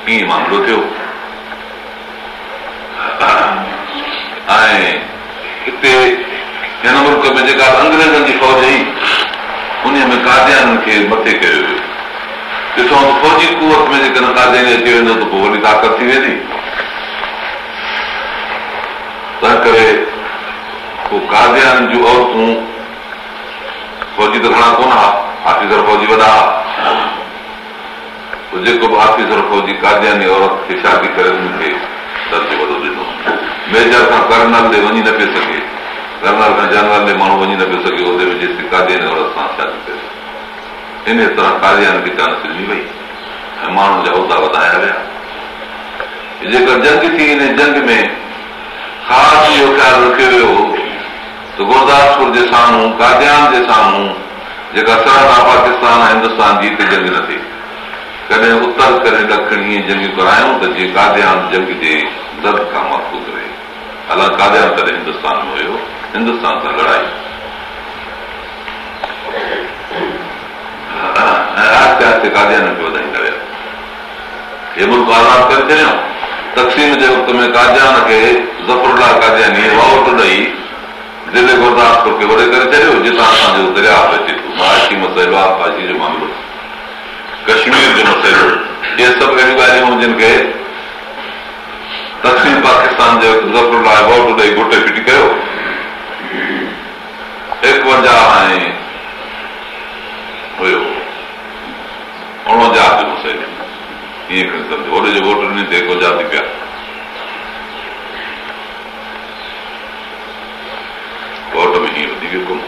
معاملو ٿيو ۽ هتي هن ملڪ ۾ جيڪا انگريزن جي فوج هئي ان ۾ ڪاديان کي مٿي ڪيو ويو ڏسو فوجي ڪوت ۾ جيڪڏهن ڪادياني اچي ويندو ته پوءِ وڏي طاقت ٿي ويندي تنهن ڪري پوءِ ڪاديان جون عورتون فوجي ته گهڻا ڪونه ها آفيسر فوجي وڏا جيڪو به آفيسر فوجي ڪادياني عورت کي شادي ڪري هن کي درجو وڏو ڏنو ميجر کان ڪرنل تي وڃي نه پيو سگهي ڪرنل کان جنرل تي ماڻهو وڃي نه پيو سگهي اتي به جيستائين ڪادياني عورت سان شادي ڪري ان طرح ڪاديان کي ڪانه سلمي وئي ۽ ماڻهن جا اهدا وڌايا ويا جيڪر جنگ ٿي ان جنگ ۾ خاص اهو خيال رکيو ويو ته گرداسپر جي سامهون ڪاديان جي سامهون جيڪا سرحد پاڪستان ۽ هندستان جي هتي جنگ نه ٿئي ڪڏهن اتر ڪري ڏکڻ ائين جنگ ڪرايون ته جيئن ڪاديان جنگ جي درد کان محفوظ رهي. حالانڪه ڪاديان تڏهن هندستان ۾ هيو هندستان سان لڙائي. آهستي آهستي ڪاديان کي آزاد ڪري ڇڏيئون تقسيم جي وقت ۾ ڪاديان کي زفرلا ڏيئي دلي گرداسپر کي وڏي ڪري ڇڏيو جتان اسان جو دريا اچي ٿو. مهاشي مسئلو آهي پاشي جو معاملو ڪشمير جو مسئلو اهي سڀ اهڙيون ڳالهيون جن کي دڪشڻ پاڪستان جي ظفر لاءِ ووٽ ڏيئي گهٽي ڦٽي ڪيو ايڪونجاهه ۽ هيو اڻونجاهه جو مسئلو ائين کڻي سمجهو هوڏي جو ووٽ ڏني ته ايڪونجاهه ٿي پيا ووٽ ۾ هيئن وڌيڪ ڪونه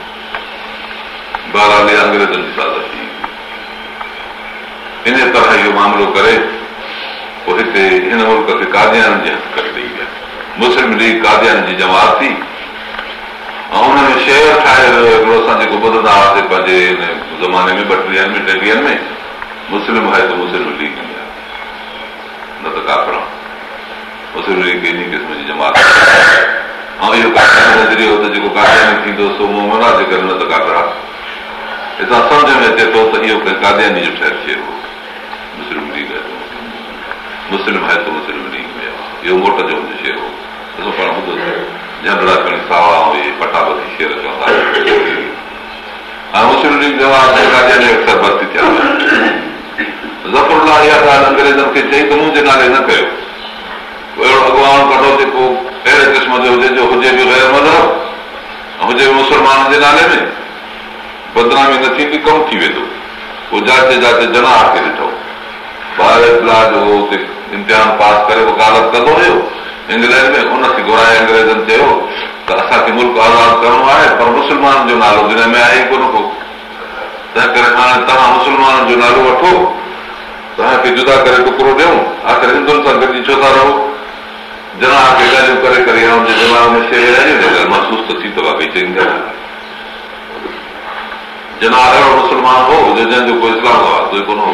بهرحال انگريزن جي ساز ٿي ان طرح اهو معاملو ڪري پوءِ هتي هن ملڪ کي ڪاديان ويا مسلم ليگ ڪاديان جي جماعت ٿي. ۽ هن ۾ شهر ٺاهي ويو هڪڙو اسان جيڪو ٻڌندا هئاسين پنهنجي هن زماني ۾ ٻٽيهن ۾ ٽيٽيهن ۾ مسلم آهي ته مسلم ليگ ۾ نه ته ڪاڪڙا مسلم ليگ ان قسم جي جماعت ۽ اهو نظريو ته جيڪو ڪادياني ٿيندو سو مومن آهي جيڪر نه ته ڪاڪڙا هتان سمجهه ۾ اچي ٿو ته اهو ڪادياني جو ٺهيل ٿئي ٿو مسلم هي تو مسلم ليگ ۾ اهو موٽ جو منهنجو شير هو ڏسو پاڻ ٻڌو جهنڊڙا کڻي ساوا هئي پٽاپتي شير چوندا ۽ مسلم ليگ جواب اڪثر ڀرتي ٿيا زفرلا اها ڳالهه انگريزن کي چئي ته منهنجي نالي نه ڪيو اهڙو اڳواڻ ڪڍو جيڪو اهڙي قسم جو هجي جو هجي به غير مذهب هجي به مسلمان جي نالي ۾ بدنامي نه ٿيندي ڪم ٿي ويندو پوءِ جاتي جاتي جنا کي ڏٺو امتحان پاس ڪري آهي پر مسلمانن جو نالو دنيا ۾ آهي ئي ڪونه ڪو. تنهن ڪري هاڻي توهان مسلمانن جو نالو وٺو. توهان کي جدا ڪري ٽڪڙو ڏيون. آخر سان گڏجي ڇو ٿا رهو. جنا ڪري محسوس ڪونه هو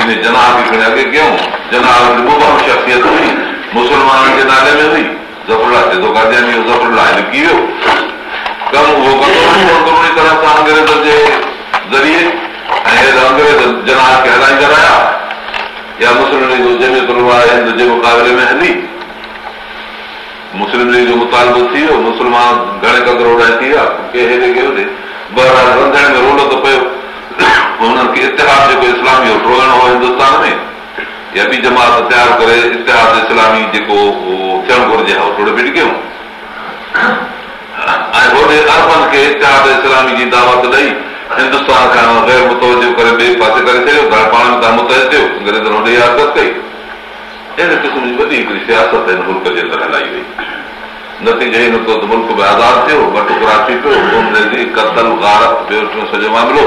ان جنا کي کڻي اڳي ڪيون؟ جنا شخصيت هئي مسلمانن جي نالي ۾ هئي زفرلا ٿئي ٿو گارجين زفرلا لڪي ويو ڪم اهو ڪندو طرح سان انگريز جي ذريعي؟ ۽ انگريز جنا کي هلائيندا رهيا يا مسلم ليگ جميت هند جي مقابلي ۾ هلي مسلم ليگ جو مطالبو ٿي ويو مسلمان گهڻي قدر اڙائي ٿي ويا ڪي هيڏي ڪي هوڏي وڃڻو هو هندستان ۾ يا ٻي جماعت تيار ڪري اتحاد اسلامي جيڪو ٿيڻ گهرجي ها ٿورو به ڪيون ۽ هوڏي اربن کي اتحاد اسلامي جي دعوت ڏيئي هندستان کان غير متوجو ڪري ٻئي پاسي ڪري ڇڏيو ته پاڻ ۾ توهان متهد ٿيو انگريزن هوڏي ياد ڪئي اهڙي قسم جي وڏي هڪڙي سياست هن ملڪ جي اندر هلائي وئي نتيجو ئي نڪتو ته ملڪ به آزاد ٿيو ٻه ٿي پيو ڪتل گارت ٻيو سڄو معاملو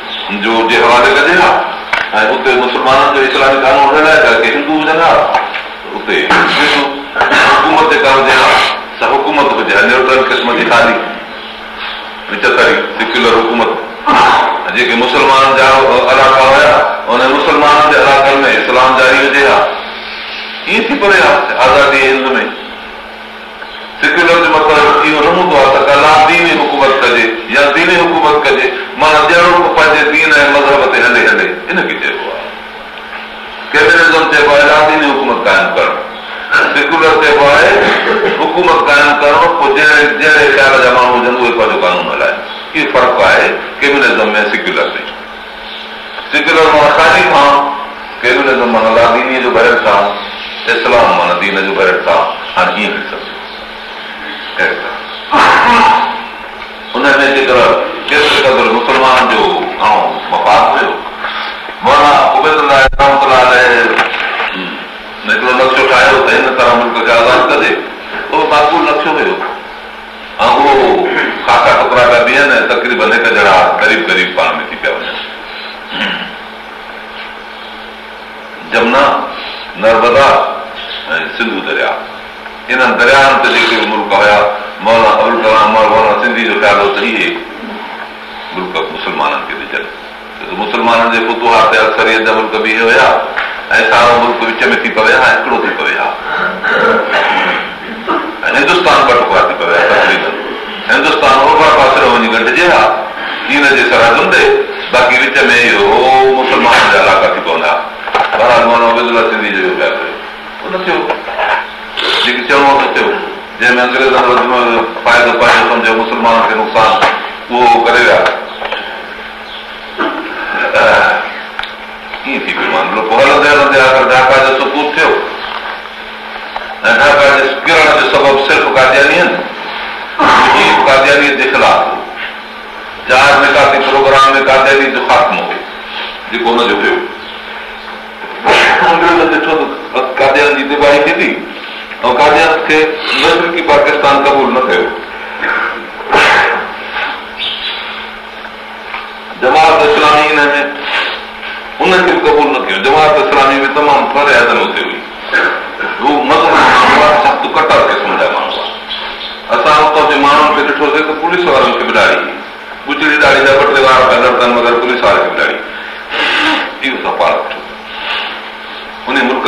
جو جي حوالي ڪجي ها ۽ اتي مسلمانن جو اسلامي قانون هلائي ڪه هندو هجن ها اتي حڪومت جيڪا هجي ها سا حڪومت هجي ها نيوٽرل قسم جي خالي وچتري سڪيلر حڪومت جيڪي مسلمان جا علائقا هئا ان مسلمانن جي علائقن ۾ اسلام جاري هجي ها ائين ٿي پري آهي آزادي هند ۾ سڪيلر جو مطلب اهو نه هوندو آهي ته ڪلا ديني حڪومت ڪجي يا ديني حڪومت ڪجي معنيٰ ضرور پنهنجي دين ۽ مذهب تي هلي هلي ان کي چئبو آهي ڪيبنيزم چئبو آهي راديني حڪومت قائم ڪرڻ سيڪيلر چئبو آهي حڪومت قائم ڪرڻ پوءِ جهڙي جهڙي خيال جا ماڻهو هجن اهي پنهنجو قانون هلائين اهو فرق آهي ڪيبنيزم ۾ سيڪيلر ۾ سيڪيلر معنيٰ خالي کان ڪيبنيزم معنيٰ رادينيءَ جو ڀريل ٿا اسلام معنيٰ دين جو ڀريل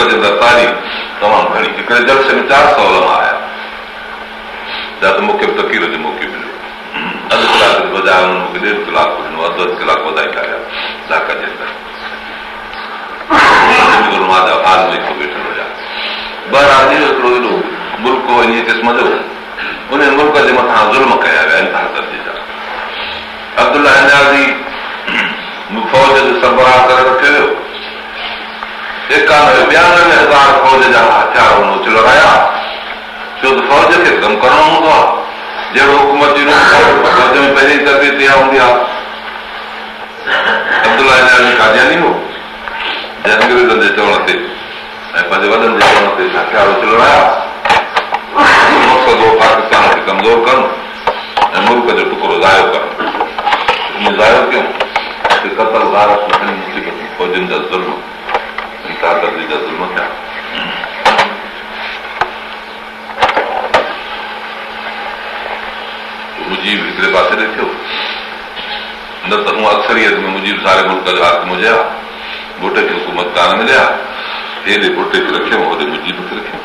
جي اندر تاريخ تمام گهڻي هڪڙي جلسي ۾ چار سؤ لما آيا ته مون کي به تڪير جو موقعو مليو اڌ ڪلاڪ جي هنن مون کي ڏيڍ ڪلاڪ ڏنو اڌ اڌ ڪلاڪ وڌائي آيا ڍاڪا جي اندر ويٺل هئا بهرحال اهو هڪڙو ايڏو ملڪ هو ان قسم جو ان ملڪ جي مٿان ظلم ڪيا ويا انتها درجي جا ابدلا فوج جو سربراهه ڪري رکيو ايڪانوي ٻيانوي هزار فوج جا هٿيار هن اچ لڳايا ڇو ته فوج کي ڪم ڪرڻو هوندو آهي جهڙو حڪومت جي فوج ۾ پهرين تربيت اها هوندي آهي ابدلا ڪادياني هو جنهن انگريزن جي چوڻ تي ۽ پنهنجي وڏن جي چوڻ تي هٿيار اچ لڳايا مقصد هو پاڪستان کي ڪمزور ڪن ۽ ملڪ جو ٽڪڙو زايو ڪن زايو ڪيون ڪتل ڀارت ۾ مصيبت فوجين جا ظلم مجيب هڪڙي پاسي ڏٺو نه ته هونئن اڪثريت ۾ مجيب ساري ملڪ جو حاڪم هجي ها ڀٽي کي مليا هيڏي ڀٽي کي رکيئون هوڏي منهنجي کي رکيئون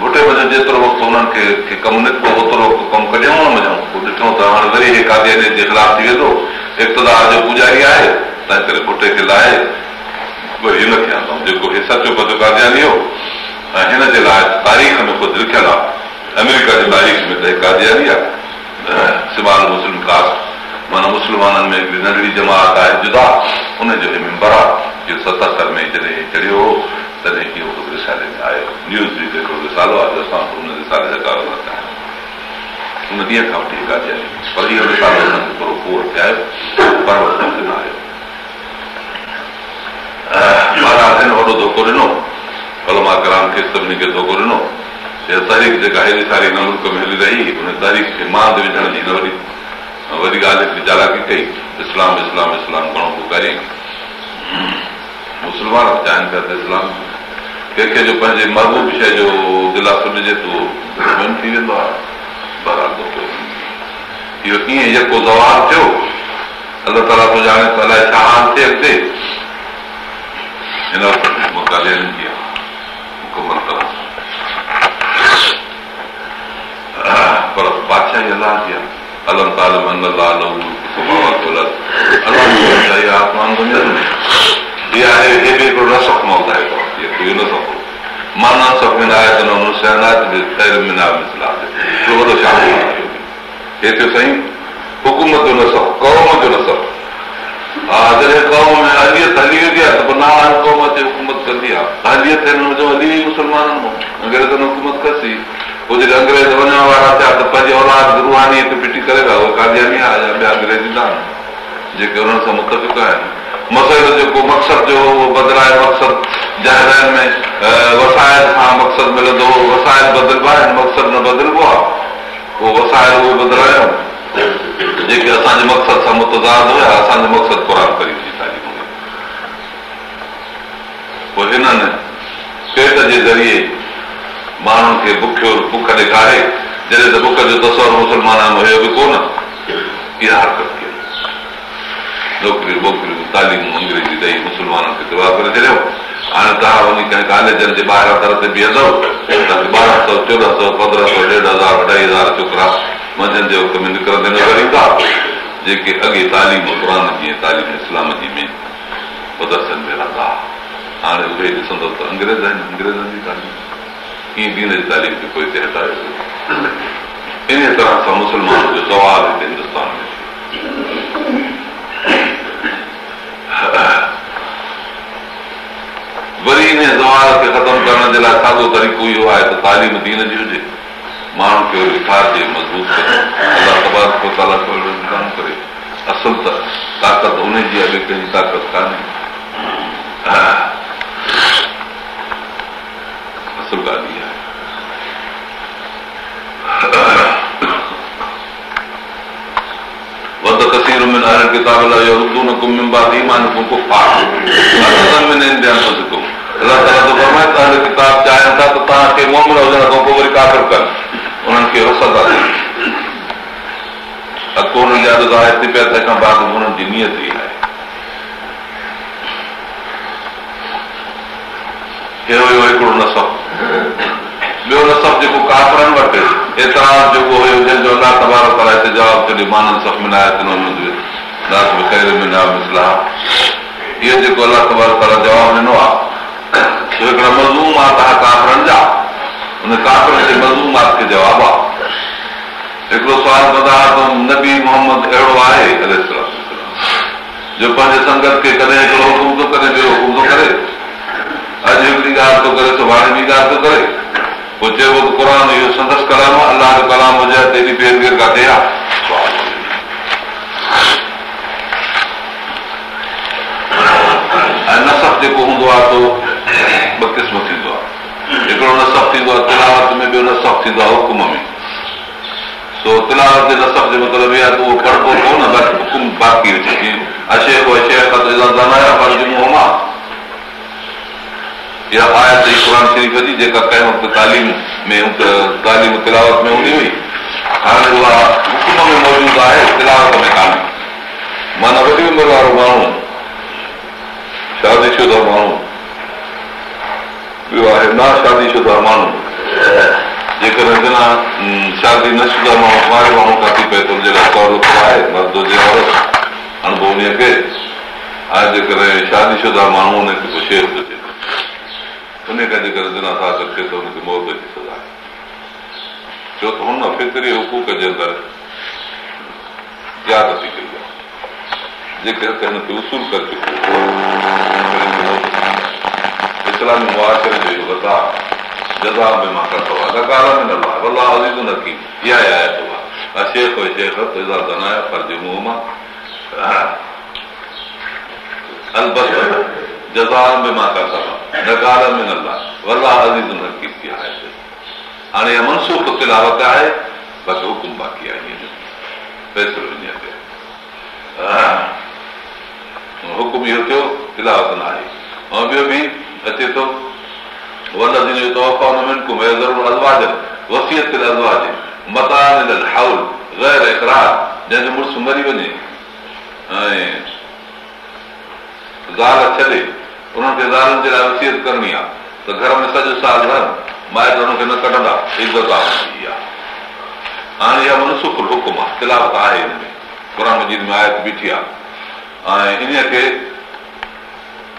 ڀٽي ۾ جيترو وقت هنن کي ڪم نڪتو اوترو وقت ڪم ڪڍيئون نه مڃون پوءِ ڏٺو ته هاڻي وري هي ڪادي جي خلاف ٿي ويندو اقتدار جو پوڄاري آهي تنهن ڪري ڀٽي کي لاهي وري هن کي آندو جيڪو هي سچو پتو ڪادياني هو ۽ هن جي لاءِ تاريخ ۾ خود لکيل آهي آمريڪا جي تاريخ ۾ ته هي ڪادياني آهي اسمال مسلم ڪاسٽ معنيٰ مسلمانن ۾ هڪڙي ننڍڙي جماعت آهي جدا ان جو هي ميمبر آهي اهو ستهتر ۾ جڏهن چڙهيو هو تڏهن اهو رسالي ۾ آيو نيوز به جيڪو رسالو آهي اسان ان رسالي جا ڪاروبار ڪيون ان ڏينهن کان وٺي ڪاجي پر اهو رسالو هن کي ٿورو ٿئي آيو پر نه آيو هن وڏو ڌوکو ڏنو ڪلما ڪرام کي سڀني کي ڌوکو ڏنو تاريخ جيڪا هيڏي ساري نه ملڪ ۾ هلي رهي ان تاريخ کي ماند وجهڻ جي نه وري وري ڳالهه هڪڙي چالاڪي ڪئي اسلام اسلام اسلام گهڻو پڪاري مسلمان چاهين پيا ته اسلام ڪنهن کي جو پنهنجي محبوب شيءِ جو دلا سڃجي ٿو اهو ڪيئن زواب ٿيو الله تالا ٿو ڄاڻي ته الائي ڇا حال ٿئي اڳتي هن وقت پر بادشاهي الله جي سف سائين حڪومت جو نسڪ قوم جو نسڪ ها جڏهن قوم ۾ اليت هلي ويندي آهي ته پوءِ نا قوم تي حڪومت ڪندي آهي اليت هلي مسلمانن مان انگريزن حڪومت ڪسي پوءِ جيڪي انگريز وڃڻ وارا ٿيا ته پنهنجي اولاد رهاني هتي ڦٽي ڪري پيا اهي ڪادياني آهي يا ٻيا انگريزي نه آهن جيڪي هنن سان متفق آهن مسئلو جيڪو مقصد جو اهو بدلائي مقصد جهرن ۾ وسايل سان مقصد ملندو وسايل بدلبا آهن مقصد نه بدلبو آهي اهو وسايل اهو بدلايو جيڪي اسان جي مقصد سان متزاد هئا اسان جو مقصد قر ڪري ٿي تاريخ پوءِ هنن پيٽ جي ذريعي ماڻهن کي بکيو بک ڏيکاري جڏهن ته بک جو تصور مسلمانن ۾ هيو به ڪونه اها حرڪت ڪئي نوڪريون ووڪريون تاليمون انگريزي ڏيئي مسلمانن کي تباهه ڪري ڇڏيو هاڻي توهان وڃي ڪنهن ڪاليجن جي ٻاهران در تي بيهندو ٻارهن سؤ چوڏهن سؤ پندرهن سؤ ڏيڍ هزار اڍائي هزار ڇوڪرا منجهند جي وقت ۾ نڪرندي نظر ايندا جيڪي اڳي تعليم قر جي تعليم اسلام جي ۾ مدرسن ۾ رهندا هاڻي اهي ڏسندؤ ته انگريز آهن انگريزن جي تعليم. ڪيئن دين جي تعليم کي ڪوئي هتي هٽائي ان طرح سان مسلمان جو سوال هتي هندستان ۾ وري ان سوال کي ختم ڪرڻ جي لاءِ ساڳيو طريقو اهو آهي ته تعليم دين جي هجي ماڻهو کي وري وکارجي مضبوط ڪري اصل ته طاقت ان جي آهي ڪنهن جي طاقت ڪانهي وڌ ڪسير ۾ هر ڪتاب لاءِ نه تو فرمائي ته هر ڪتاب چاهين ٿا ته توهان کي هجڻ کان پوءِ وري ڪافر ڪن انهن کي آهي. ٿي پيا تنهن کان بعد هنن جي نيت ئي آهي. ڪهڙو هيو هڪڙو نسب. ٻيو نسب جيڪو ڪافرن وٽ ايترا جيڪو هيو جنهن جو الله تبار ڪرائي هتي جواب ڇڏيو مانن سف ملائي اهو جيڪو الله تبار جواب ڏنو آهي هڪڙا مزموم آهي توهان ڪافرن جا هن ڪافرن جي مزمومات کي جواب آهي هڪڙو سوال ڪندا ته نبي محمد اهڙو آهي؟ جو پنهنجي سنگت کي ڪڏهن هڪڙو حڪم ٿو ڪري ٻيو حڪم ٿو ڪري. اڄ هڪڙي ڳالهه ٿو ڪري سڀاڻي ٻي ڳالهه ٿو ڪري. پوءِ چئبو قر اهو سندس ڪلام آهي الله جو ڪلام هجي ڪٿي آهي ۽ نسب جيڪو هوندو آهي تو ٻه قسم ٿيندو نسب ٿيندو آهي تلاوت ۾ ٻيو نسب ٿيندو آهي حڪم ۾ سو تلاوت جي نسب جو مطلب اهو آهي ته اهو پڙهبو ڪونه حڪم باقي هجي جيئن اشي اشي مان اها آيت ئي قر شريف جي جيڪا ڪنهن وقت تعليم ۾ تعليم تلاوت ۾ هوندي هئي هاڻي اها حڪم ۾ موجود آهي تلاوت ۾ ڪانهي معنيٰ وڏي عمر وارو ماڻهو شادي شده ماڻهو ٻيو آهي نا شادي شده ماڻهو جيڪڏهن بنا شادي نه شده ماڻهو ڪنواري ماڻهو کان ٿي پئي ته لاءِ سهوليت آهي مرد هجي عورت اڻبو ان کي ۽ جيڪڏهن شادي شده ماڻهو هن کي شير ٿو ٿئي ان کان جيڪڏهن بنا ساٿ رکي ته هن کي موت جي سزا آهي ڇو ته هن فڪري هڪوڪ جي اندر ياد ٿي ڪئي آهي جيڪي هٿ هن کي اصول ڪري چڪو هاڻي منسوک تلاوت آهي باقي حڪم باقي آهي حڪم اهو ٿيو تلاوت نه آهي ۽ ٻيو به اچي ٿو اڪرار جنهن جو مڙس مري وڃي زال ڇڏي انهن کي جي وسيت ڪرڻي آهي ته گهر ۾ سڄو سال گهر مائٽ هن کي نه ڪڍندا هاڻي اها منسک حڪم آهي تلاوت آهي قر ۾ آيت بيٺي آهي ۽ ان کي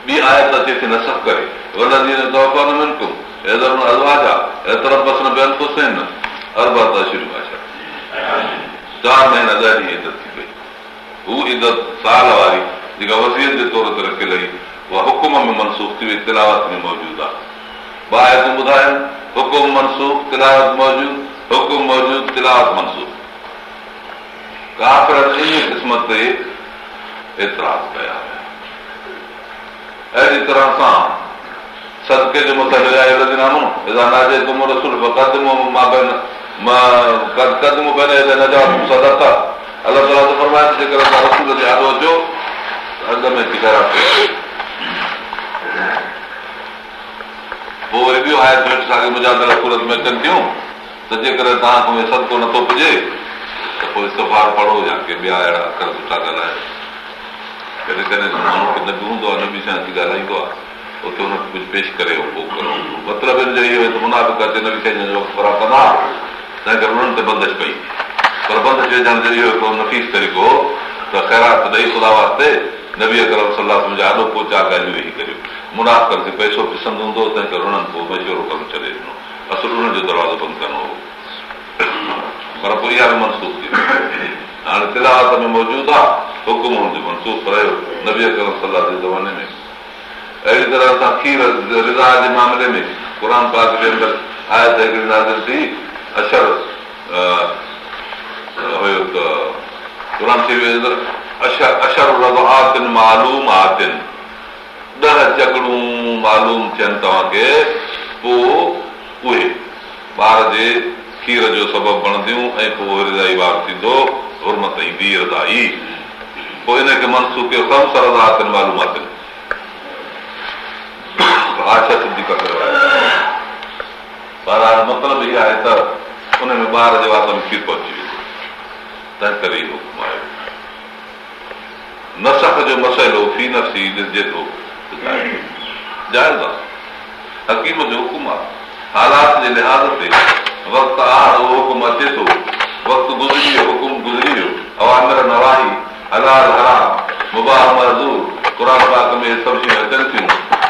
थी नसब करे चारि महीना साल वारी जेका वसियत जे तौर ते रखियल हुई उहा हुकुम में मनसूख थी वई तिलावत में मौजूदु आहे हुकुम मनसूख तिलावत मौजूदु हुकुम मौजूदु तिलावत मनसूख काफ़र इन क़िस्मत ते एतिराज़ कया اهڙي طرح سان صدقي جو مسئلو آهي نانو ناجي تم رسول قدمو قدمو پهريون نه جواب سدت الله تالا ته فرمائي جيڪر اسان رسول تي آڏو اچو اڳ ۾ ٿي ڪرا پوءِ سورت ۾ اچن ٿيون ته جيڪر توهان کي سدڪو نٿو پڄي ته پوءِ استفار پڙهو يا ڪي ٻيا اهڙا اکر سٺا ڳالهائي ڪڏهن ڪڏهن ماڻهو کي نه به هوندو آهي نه به اچي ڳالهائيندو آهي اتي هن کي ڪجهه پيش ڪري مطلب شيءِ ڪندا تنهن ڪري انهن تي بندش پئي پر بندش وجهڻ جو اهو هڪڙو نفيس طريقو ته خيرات ڏيئي خدا واسطي نبي اڪرم صلاح آڏو پوءِ چار ڳالهيون ويهي ڪريو مناف ڪر پئسو پسند هوندو تنهن ڪري انهن پوءِ مشورو ڪرڻ ڇڏي ڏنو اصل انهن جو دروازو بند ڪرڻو هو پر پوءِ اها به منسوک ٿي هاڻي تلاوت ۾ موجود آهي حڪم هن جو منسوک رهيو نبي اڪرم صلاح جي زماني ۾ اهڙي طرح سان کير رضا جي معاملي ۾ قر پاڪ جي اندر آهي ته هڪڙي نازل ٿي اشر هيو ته قر شريف جي اندر اشر اشر رزاتن معلوم آتن ڏهه چڪڙون معلوم ٿين توهان کي پوءِ اهي ٻار جي کير جو سبب بڻنديون ۽ پوءِ رضائي وار ٿيندو هرمت ايندي رضائي پوءِ هن کي منسوک ڪيو آشا سنڌي ڪري پر مطلب اها آهي ته ان ۾ ٻار جي وات ۾ کير پهچي ويندو تنهن ڪري اهو حڪم آيو نسک جو مسئلو في نفي ڏسجي ٿو جائز آهي حڪيم جو حڪم آهي حالات جي لحاظ تي وقت آهي اهو حڪم اچي ٿو وقت گذري ويو حڪم گذري ويو اوامر نواهي هلال حرام مباهه مزور قر پاڪ ۾ سڀ شيون اچن ٿيون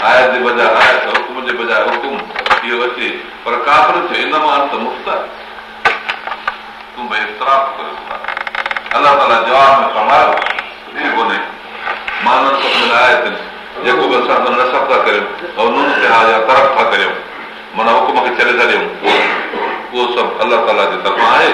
آيت جي بجاءِ آيت حڪم جي بجاءِ حڪم اهو اچي پر ڪافر ٿيو ان مان ته مفت تون ڀئي اطراف ڪري الله تالا جواب ۾ فرمايو ائين ڪونهي مانن آيت جيڪو به اسان نسب ٿا ڪريون ۽ نن لحاظ يا طرف ٿا ڪريون معنيٰ حڪم کي ڇڏي ڇڏيون اهو سڀ الله تالا جي طرفان آهي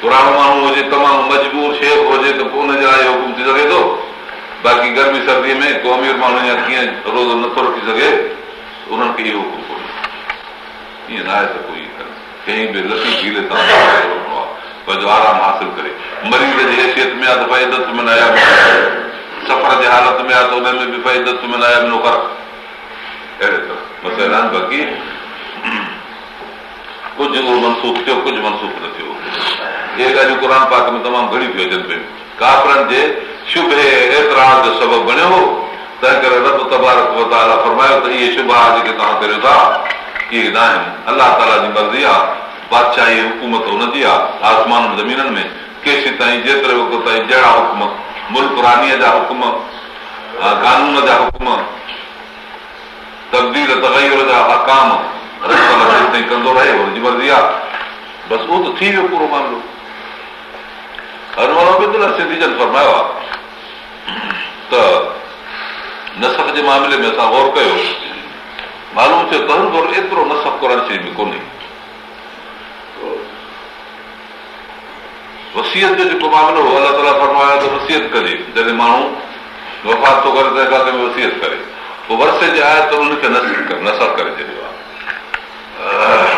پراڻو ماڻهو هجي تمام مجبور شيخ هجي ته پوءِ هن جي لاءِ حڪم ٿي سگهي ٿو باقي گرمي سرديءَ ۾ ڪو امير ماڻهو يا ڪيئن روزو نٿو رکي سگهي انهن کي اهو حڪم ڪونهي ائين نه آهي ته ڪوئي ڪنهن به لسي جهيلي تان پنهنجو آرام حاصل ڪري مريض جي حيثيت ۾ آهي ته فائدت ۾ نه آيا سفر جي حالت ۾ آهي ته هن ۾ به فائدت ۾ نه آيا ملو ڪر اهڙي طرح مسئلا آهن باقي ڪجهه اهو منسوک ٿيو ڪجهه منسوک نه ٿيو تمام گهڻي ٿيون اچن پيون ڪاپرن جي شڀ ايترا جو سبب بڻيو هو تنهن ڪري رب تبارڪ فرمايو ته اهي شڀ جيڪي توهان ڪريو ٿا اهي نه آهن الله تالا جي مرضي آهي قانون جا حڪم تبديل تگير جا هن جي مرضي آهي بس اهو ته ٿي ويو پورو معاملو هر ماڻهو سنڌي جن فرمايو آهي ته نسڪ جي معاملي ۾ اسان گور ڪيو معلوم ٿيو ته دور ايترو نسڪ ڪرڻ شيءِ ۾ ڪونهي وسيت جو جيڪو معاملو هو الله تالا فرمايو ته وسيت ڪجي جڏهن ماڻهو وفات ٿو ڪري تنهن کان وسيت ڪري. پوءِ ورسي جي آهي ته ان کي نسڪ ڪري ڇڏيو آهي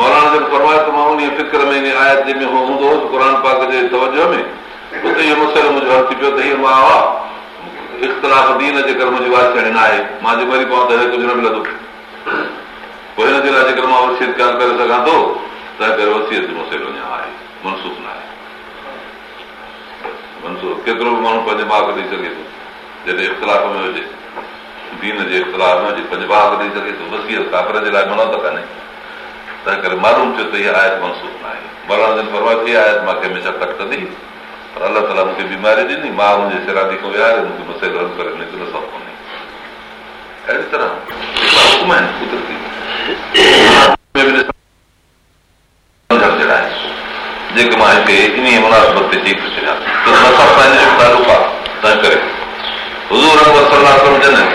مولانا جن فرمايو ته مان ان فڪر ۾ ان آيت جي ۾ هوندو هئس قر پاڪ جي توجو ۾. اتي اهو مسئلو منهنجو هل ٿي پيو ته هيءَ مان اختلاف دين جي ڪري منهنجي وات نه آهي مان جي مري پوان ته ڪجهه نه ملندو پوءِ هن جي لاءِ جيڪر مان وسيت ڪري سگهان ٿو ڪري وسيت جو مسئلو اڃا آهي منسوک نه آهي ڪيترو به ماڻهو پنهنجي ڀاءُ ڏيئي سگهي ٿو جڏهن اختلاف ۾ هجي دين جي اختلاف ۾ هجي پنهنجي ڀاءُ ڏيئي سگهي ٿو وسيت ڪاڪر جي لاءِ منا ته ڪانهي تنهن ڪري معلوم ٿيو ته اها آيت منسوک نه آهي مولانا فرمايو اها آيت مون کي هميشه ڪٽ ڪندي پر الله تالا مون کي بيماري ڏني مان هن جي سرادي کان ويهاري مون کي مسئلو هل ڪري نڪرو سڀ ڪونهي اهڙي طرح حڪم آهن قدرتي جيڪي مان هتي ان مناسبت تي چئي ٿو ڇڏيان تنهن ڪري حضور صلاح سمجهن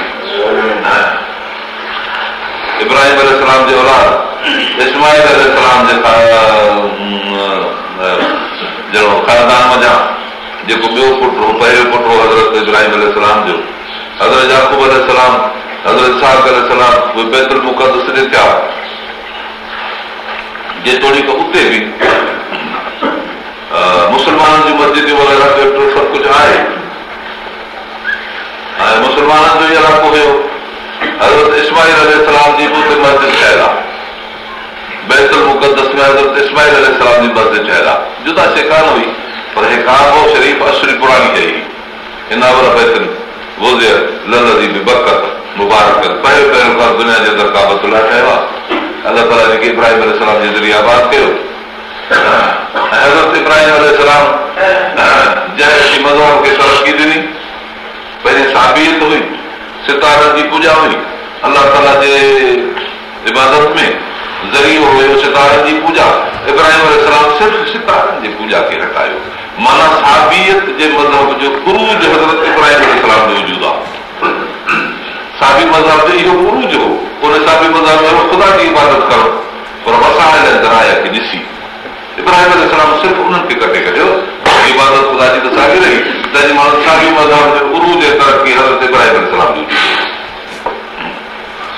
ابراهيم جي اولاد وڃان جيڪو ٻيو پٽ هو پهريون پٽ حضرت جو. حضرت حضرت به مسلمانن جون مسجدون ڪجهه آهي ۽ مسلمانن جو علائقو هيو حضرت اسمائل جي به اتي مسجد ٺهيل آهي بيتل مقدس ۾ حضرت اسمائل جي مسجد ٺهيل آهي جدا شيءِ ڪانه هئي پر هي قابو شريف اصلي پراڻي ڪئي هئي اناور بيتل للدي به برڪت مبارڪ پهريون پهريون کان دنيا جي اندر ڪابتل ٺهيو آهي الله تالا جيڪي ابراهيم ال جي ذريعي آباد ڪيو حضرت ابراهيم جنهن مذهب کي ترقي ڏني پهرين سابيت هئي ستارن جي پوڄا هئي تالا جي عبادت ۾ ذريعو هيو ستارن جي پوڄا ابراهيم صرف ستارن جي پوڄا کي هٽايو معنيٰ سابيت جي مذهب جو گروج حضرت ابراهيم جو وجود آهي سابي مذهب جو اهو گروج هو ان سابي مذهب ۾ خدا جي عبادت ڪرو پر وسائل زرايا کي ڏسي ابراهيم صرف انهن کي ڪٽي ڪڍيو عبادت خدا جي ته ساڳي رهي تنهن جي ماڻهو سابي مذهب جو گرو جي ترقي حضرت ابراهيم جو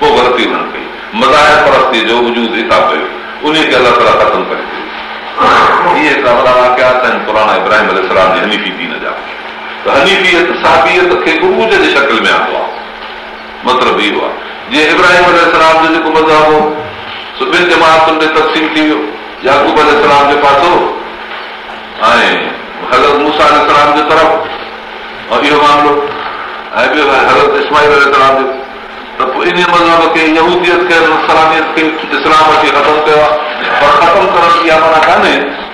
پوءِ غلطي هنن ڪئي مزاهر پرستي جو وجود حساب ڪيو ان کي الله تالا ختم ڪري ڇڏيو اهي هڪڙا وڏا واڪيات آهن پراڻا ابراهيم ال جي هنيفي دين جا ته هنيفيت سابيت کي گروج جي شڪل ۾ آندو آهي مطلب اهو آهي جيئن ابراهيم ال جو جيڪو مذهب هو ٻن جماتن ۾ تقسيم ٿي ويو ياڪوب ال جو پاسو ۽ حضرت موسيٰ الارم جي طرف ۽ اهو معاملو ۽ ٻيو حضرت اسماعيل جو ته پوءِ ان مذهب کي يهوديت کي سلاميت کي اسلام کي ختم ڪيو آهي پر ختم ڪرڻ جي معنيٰ ڪانهي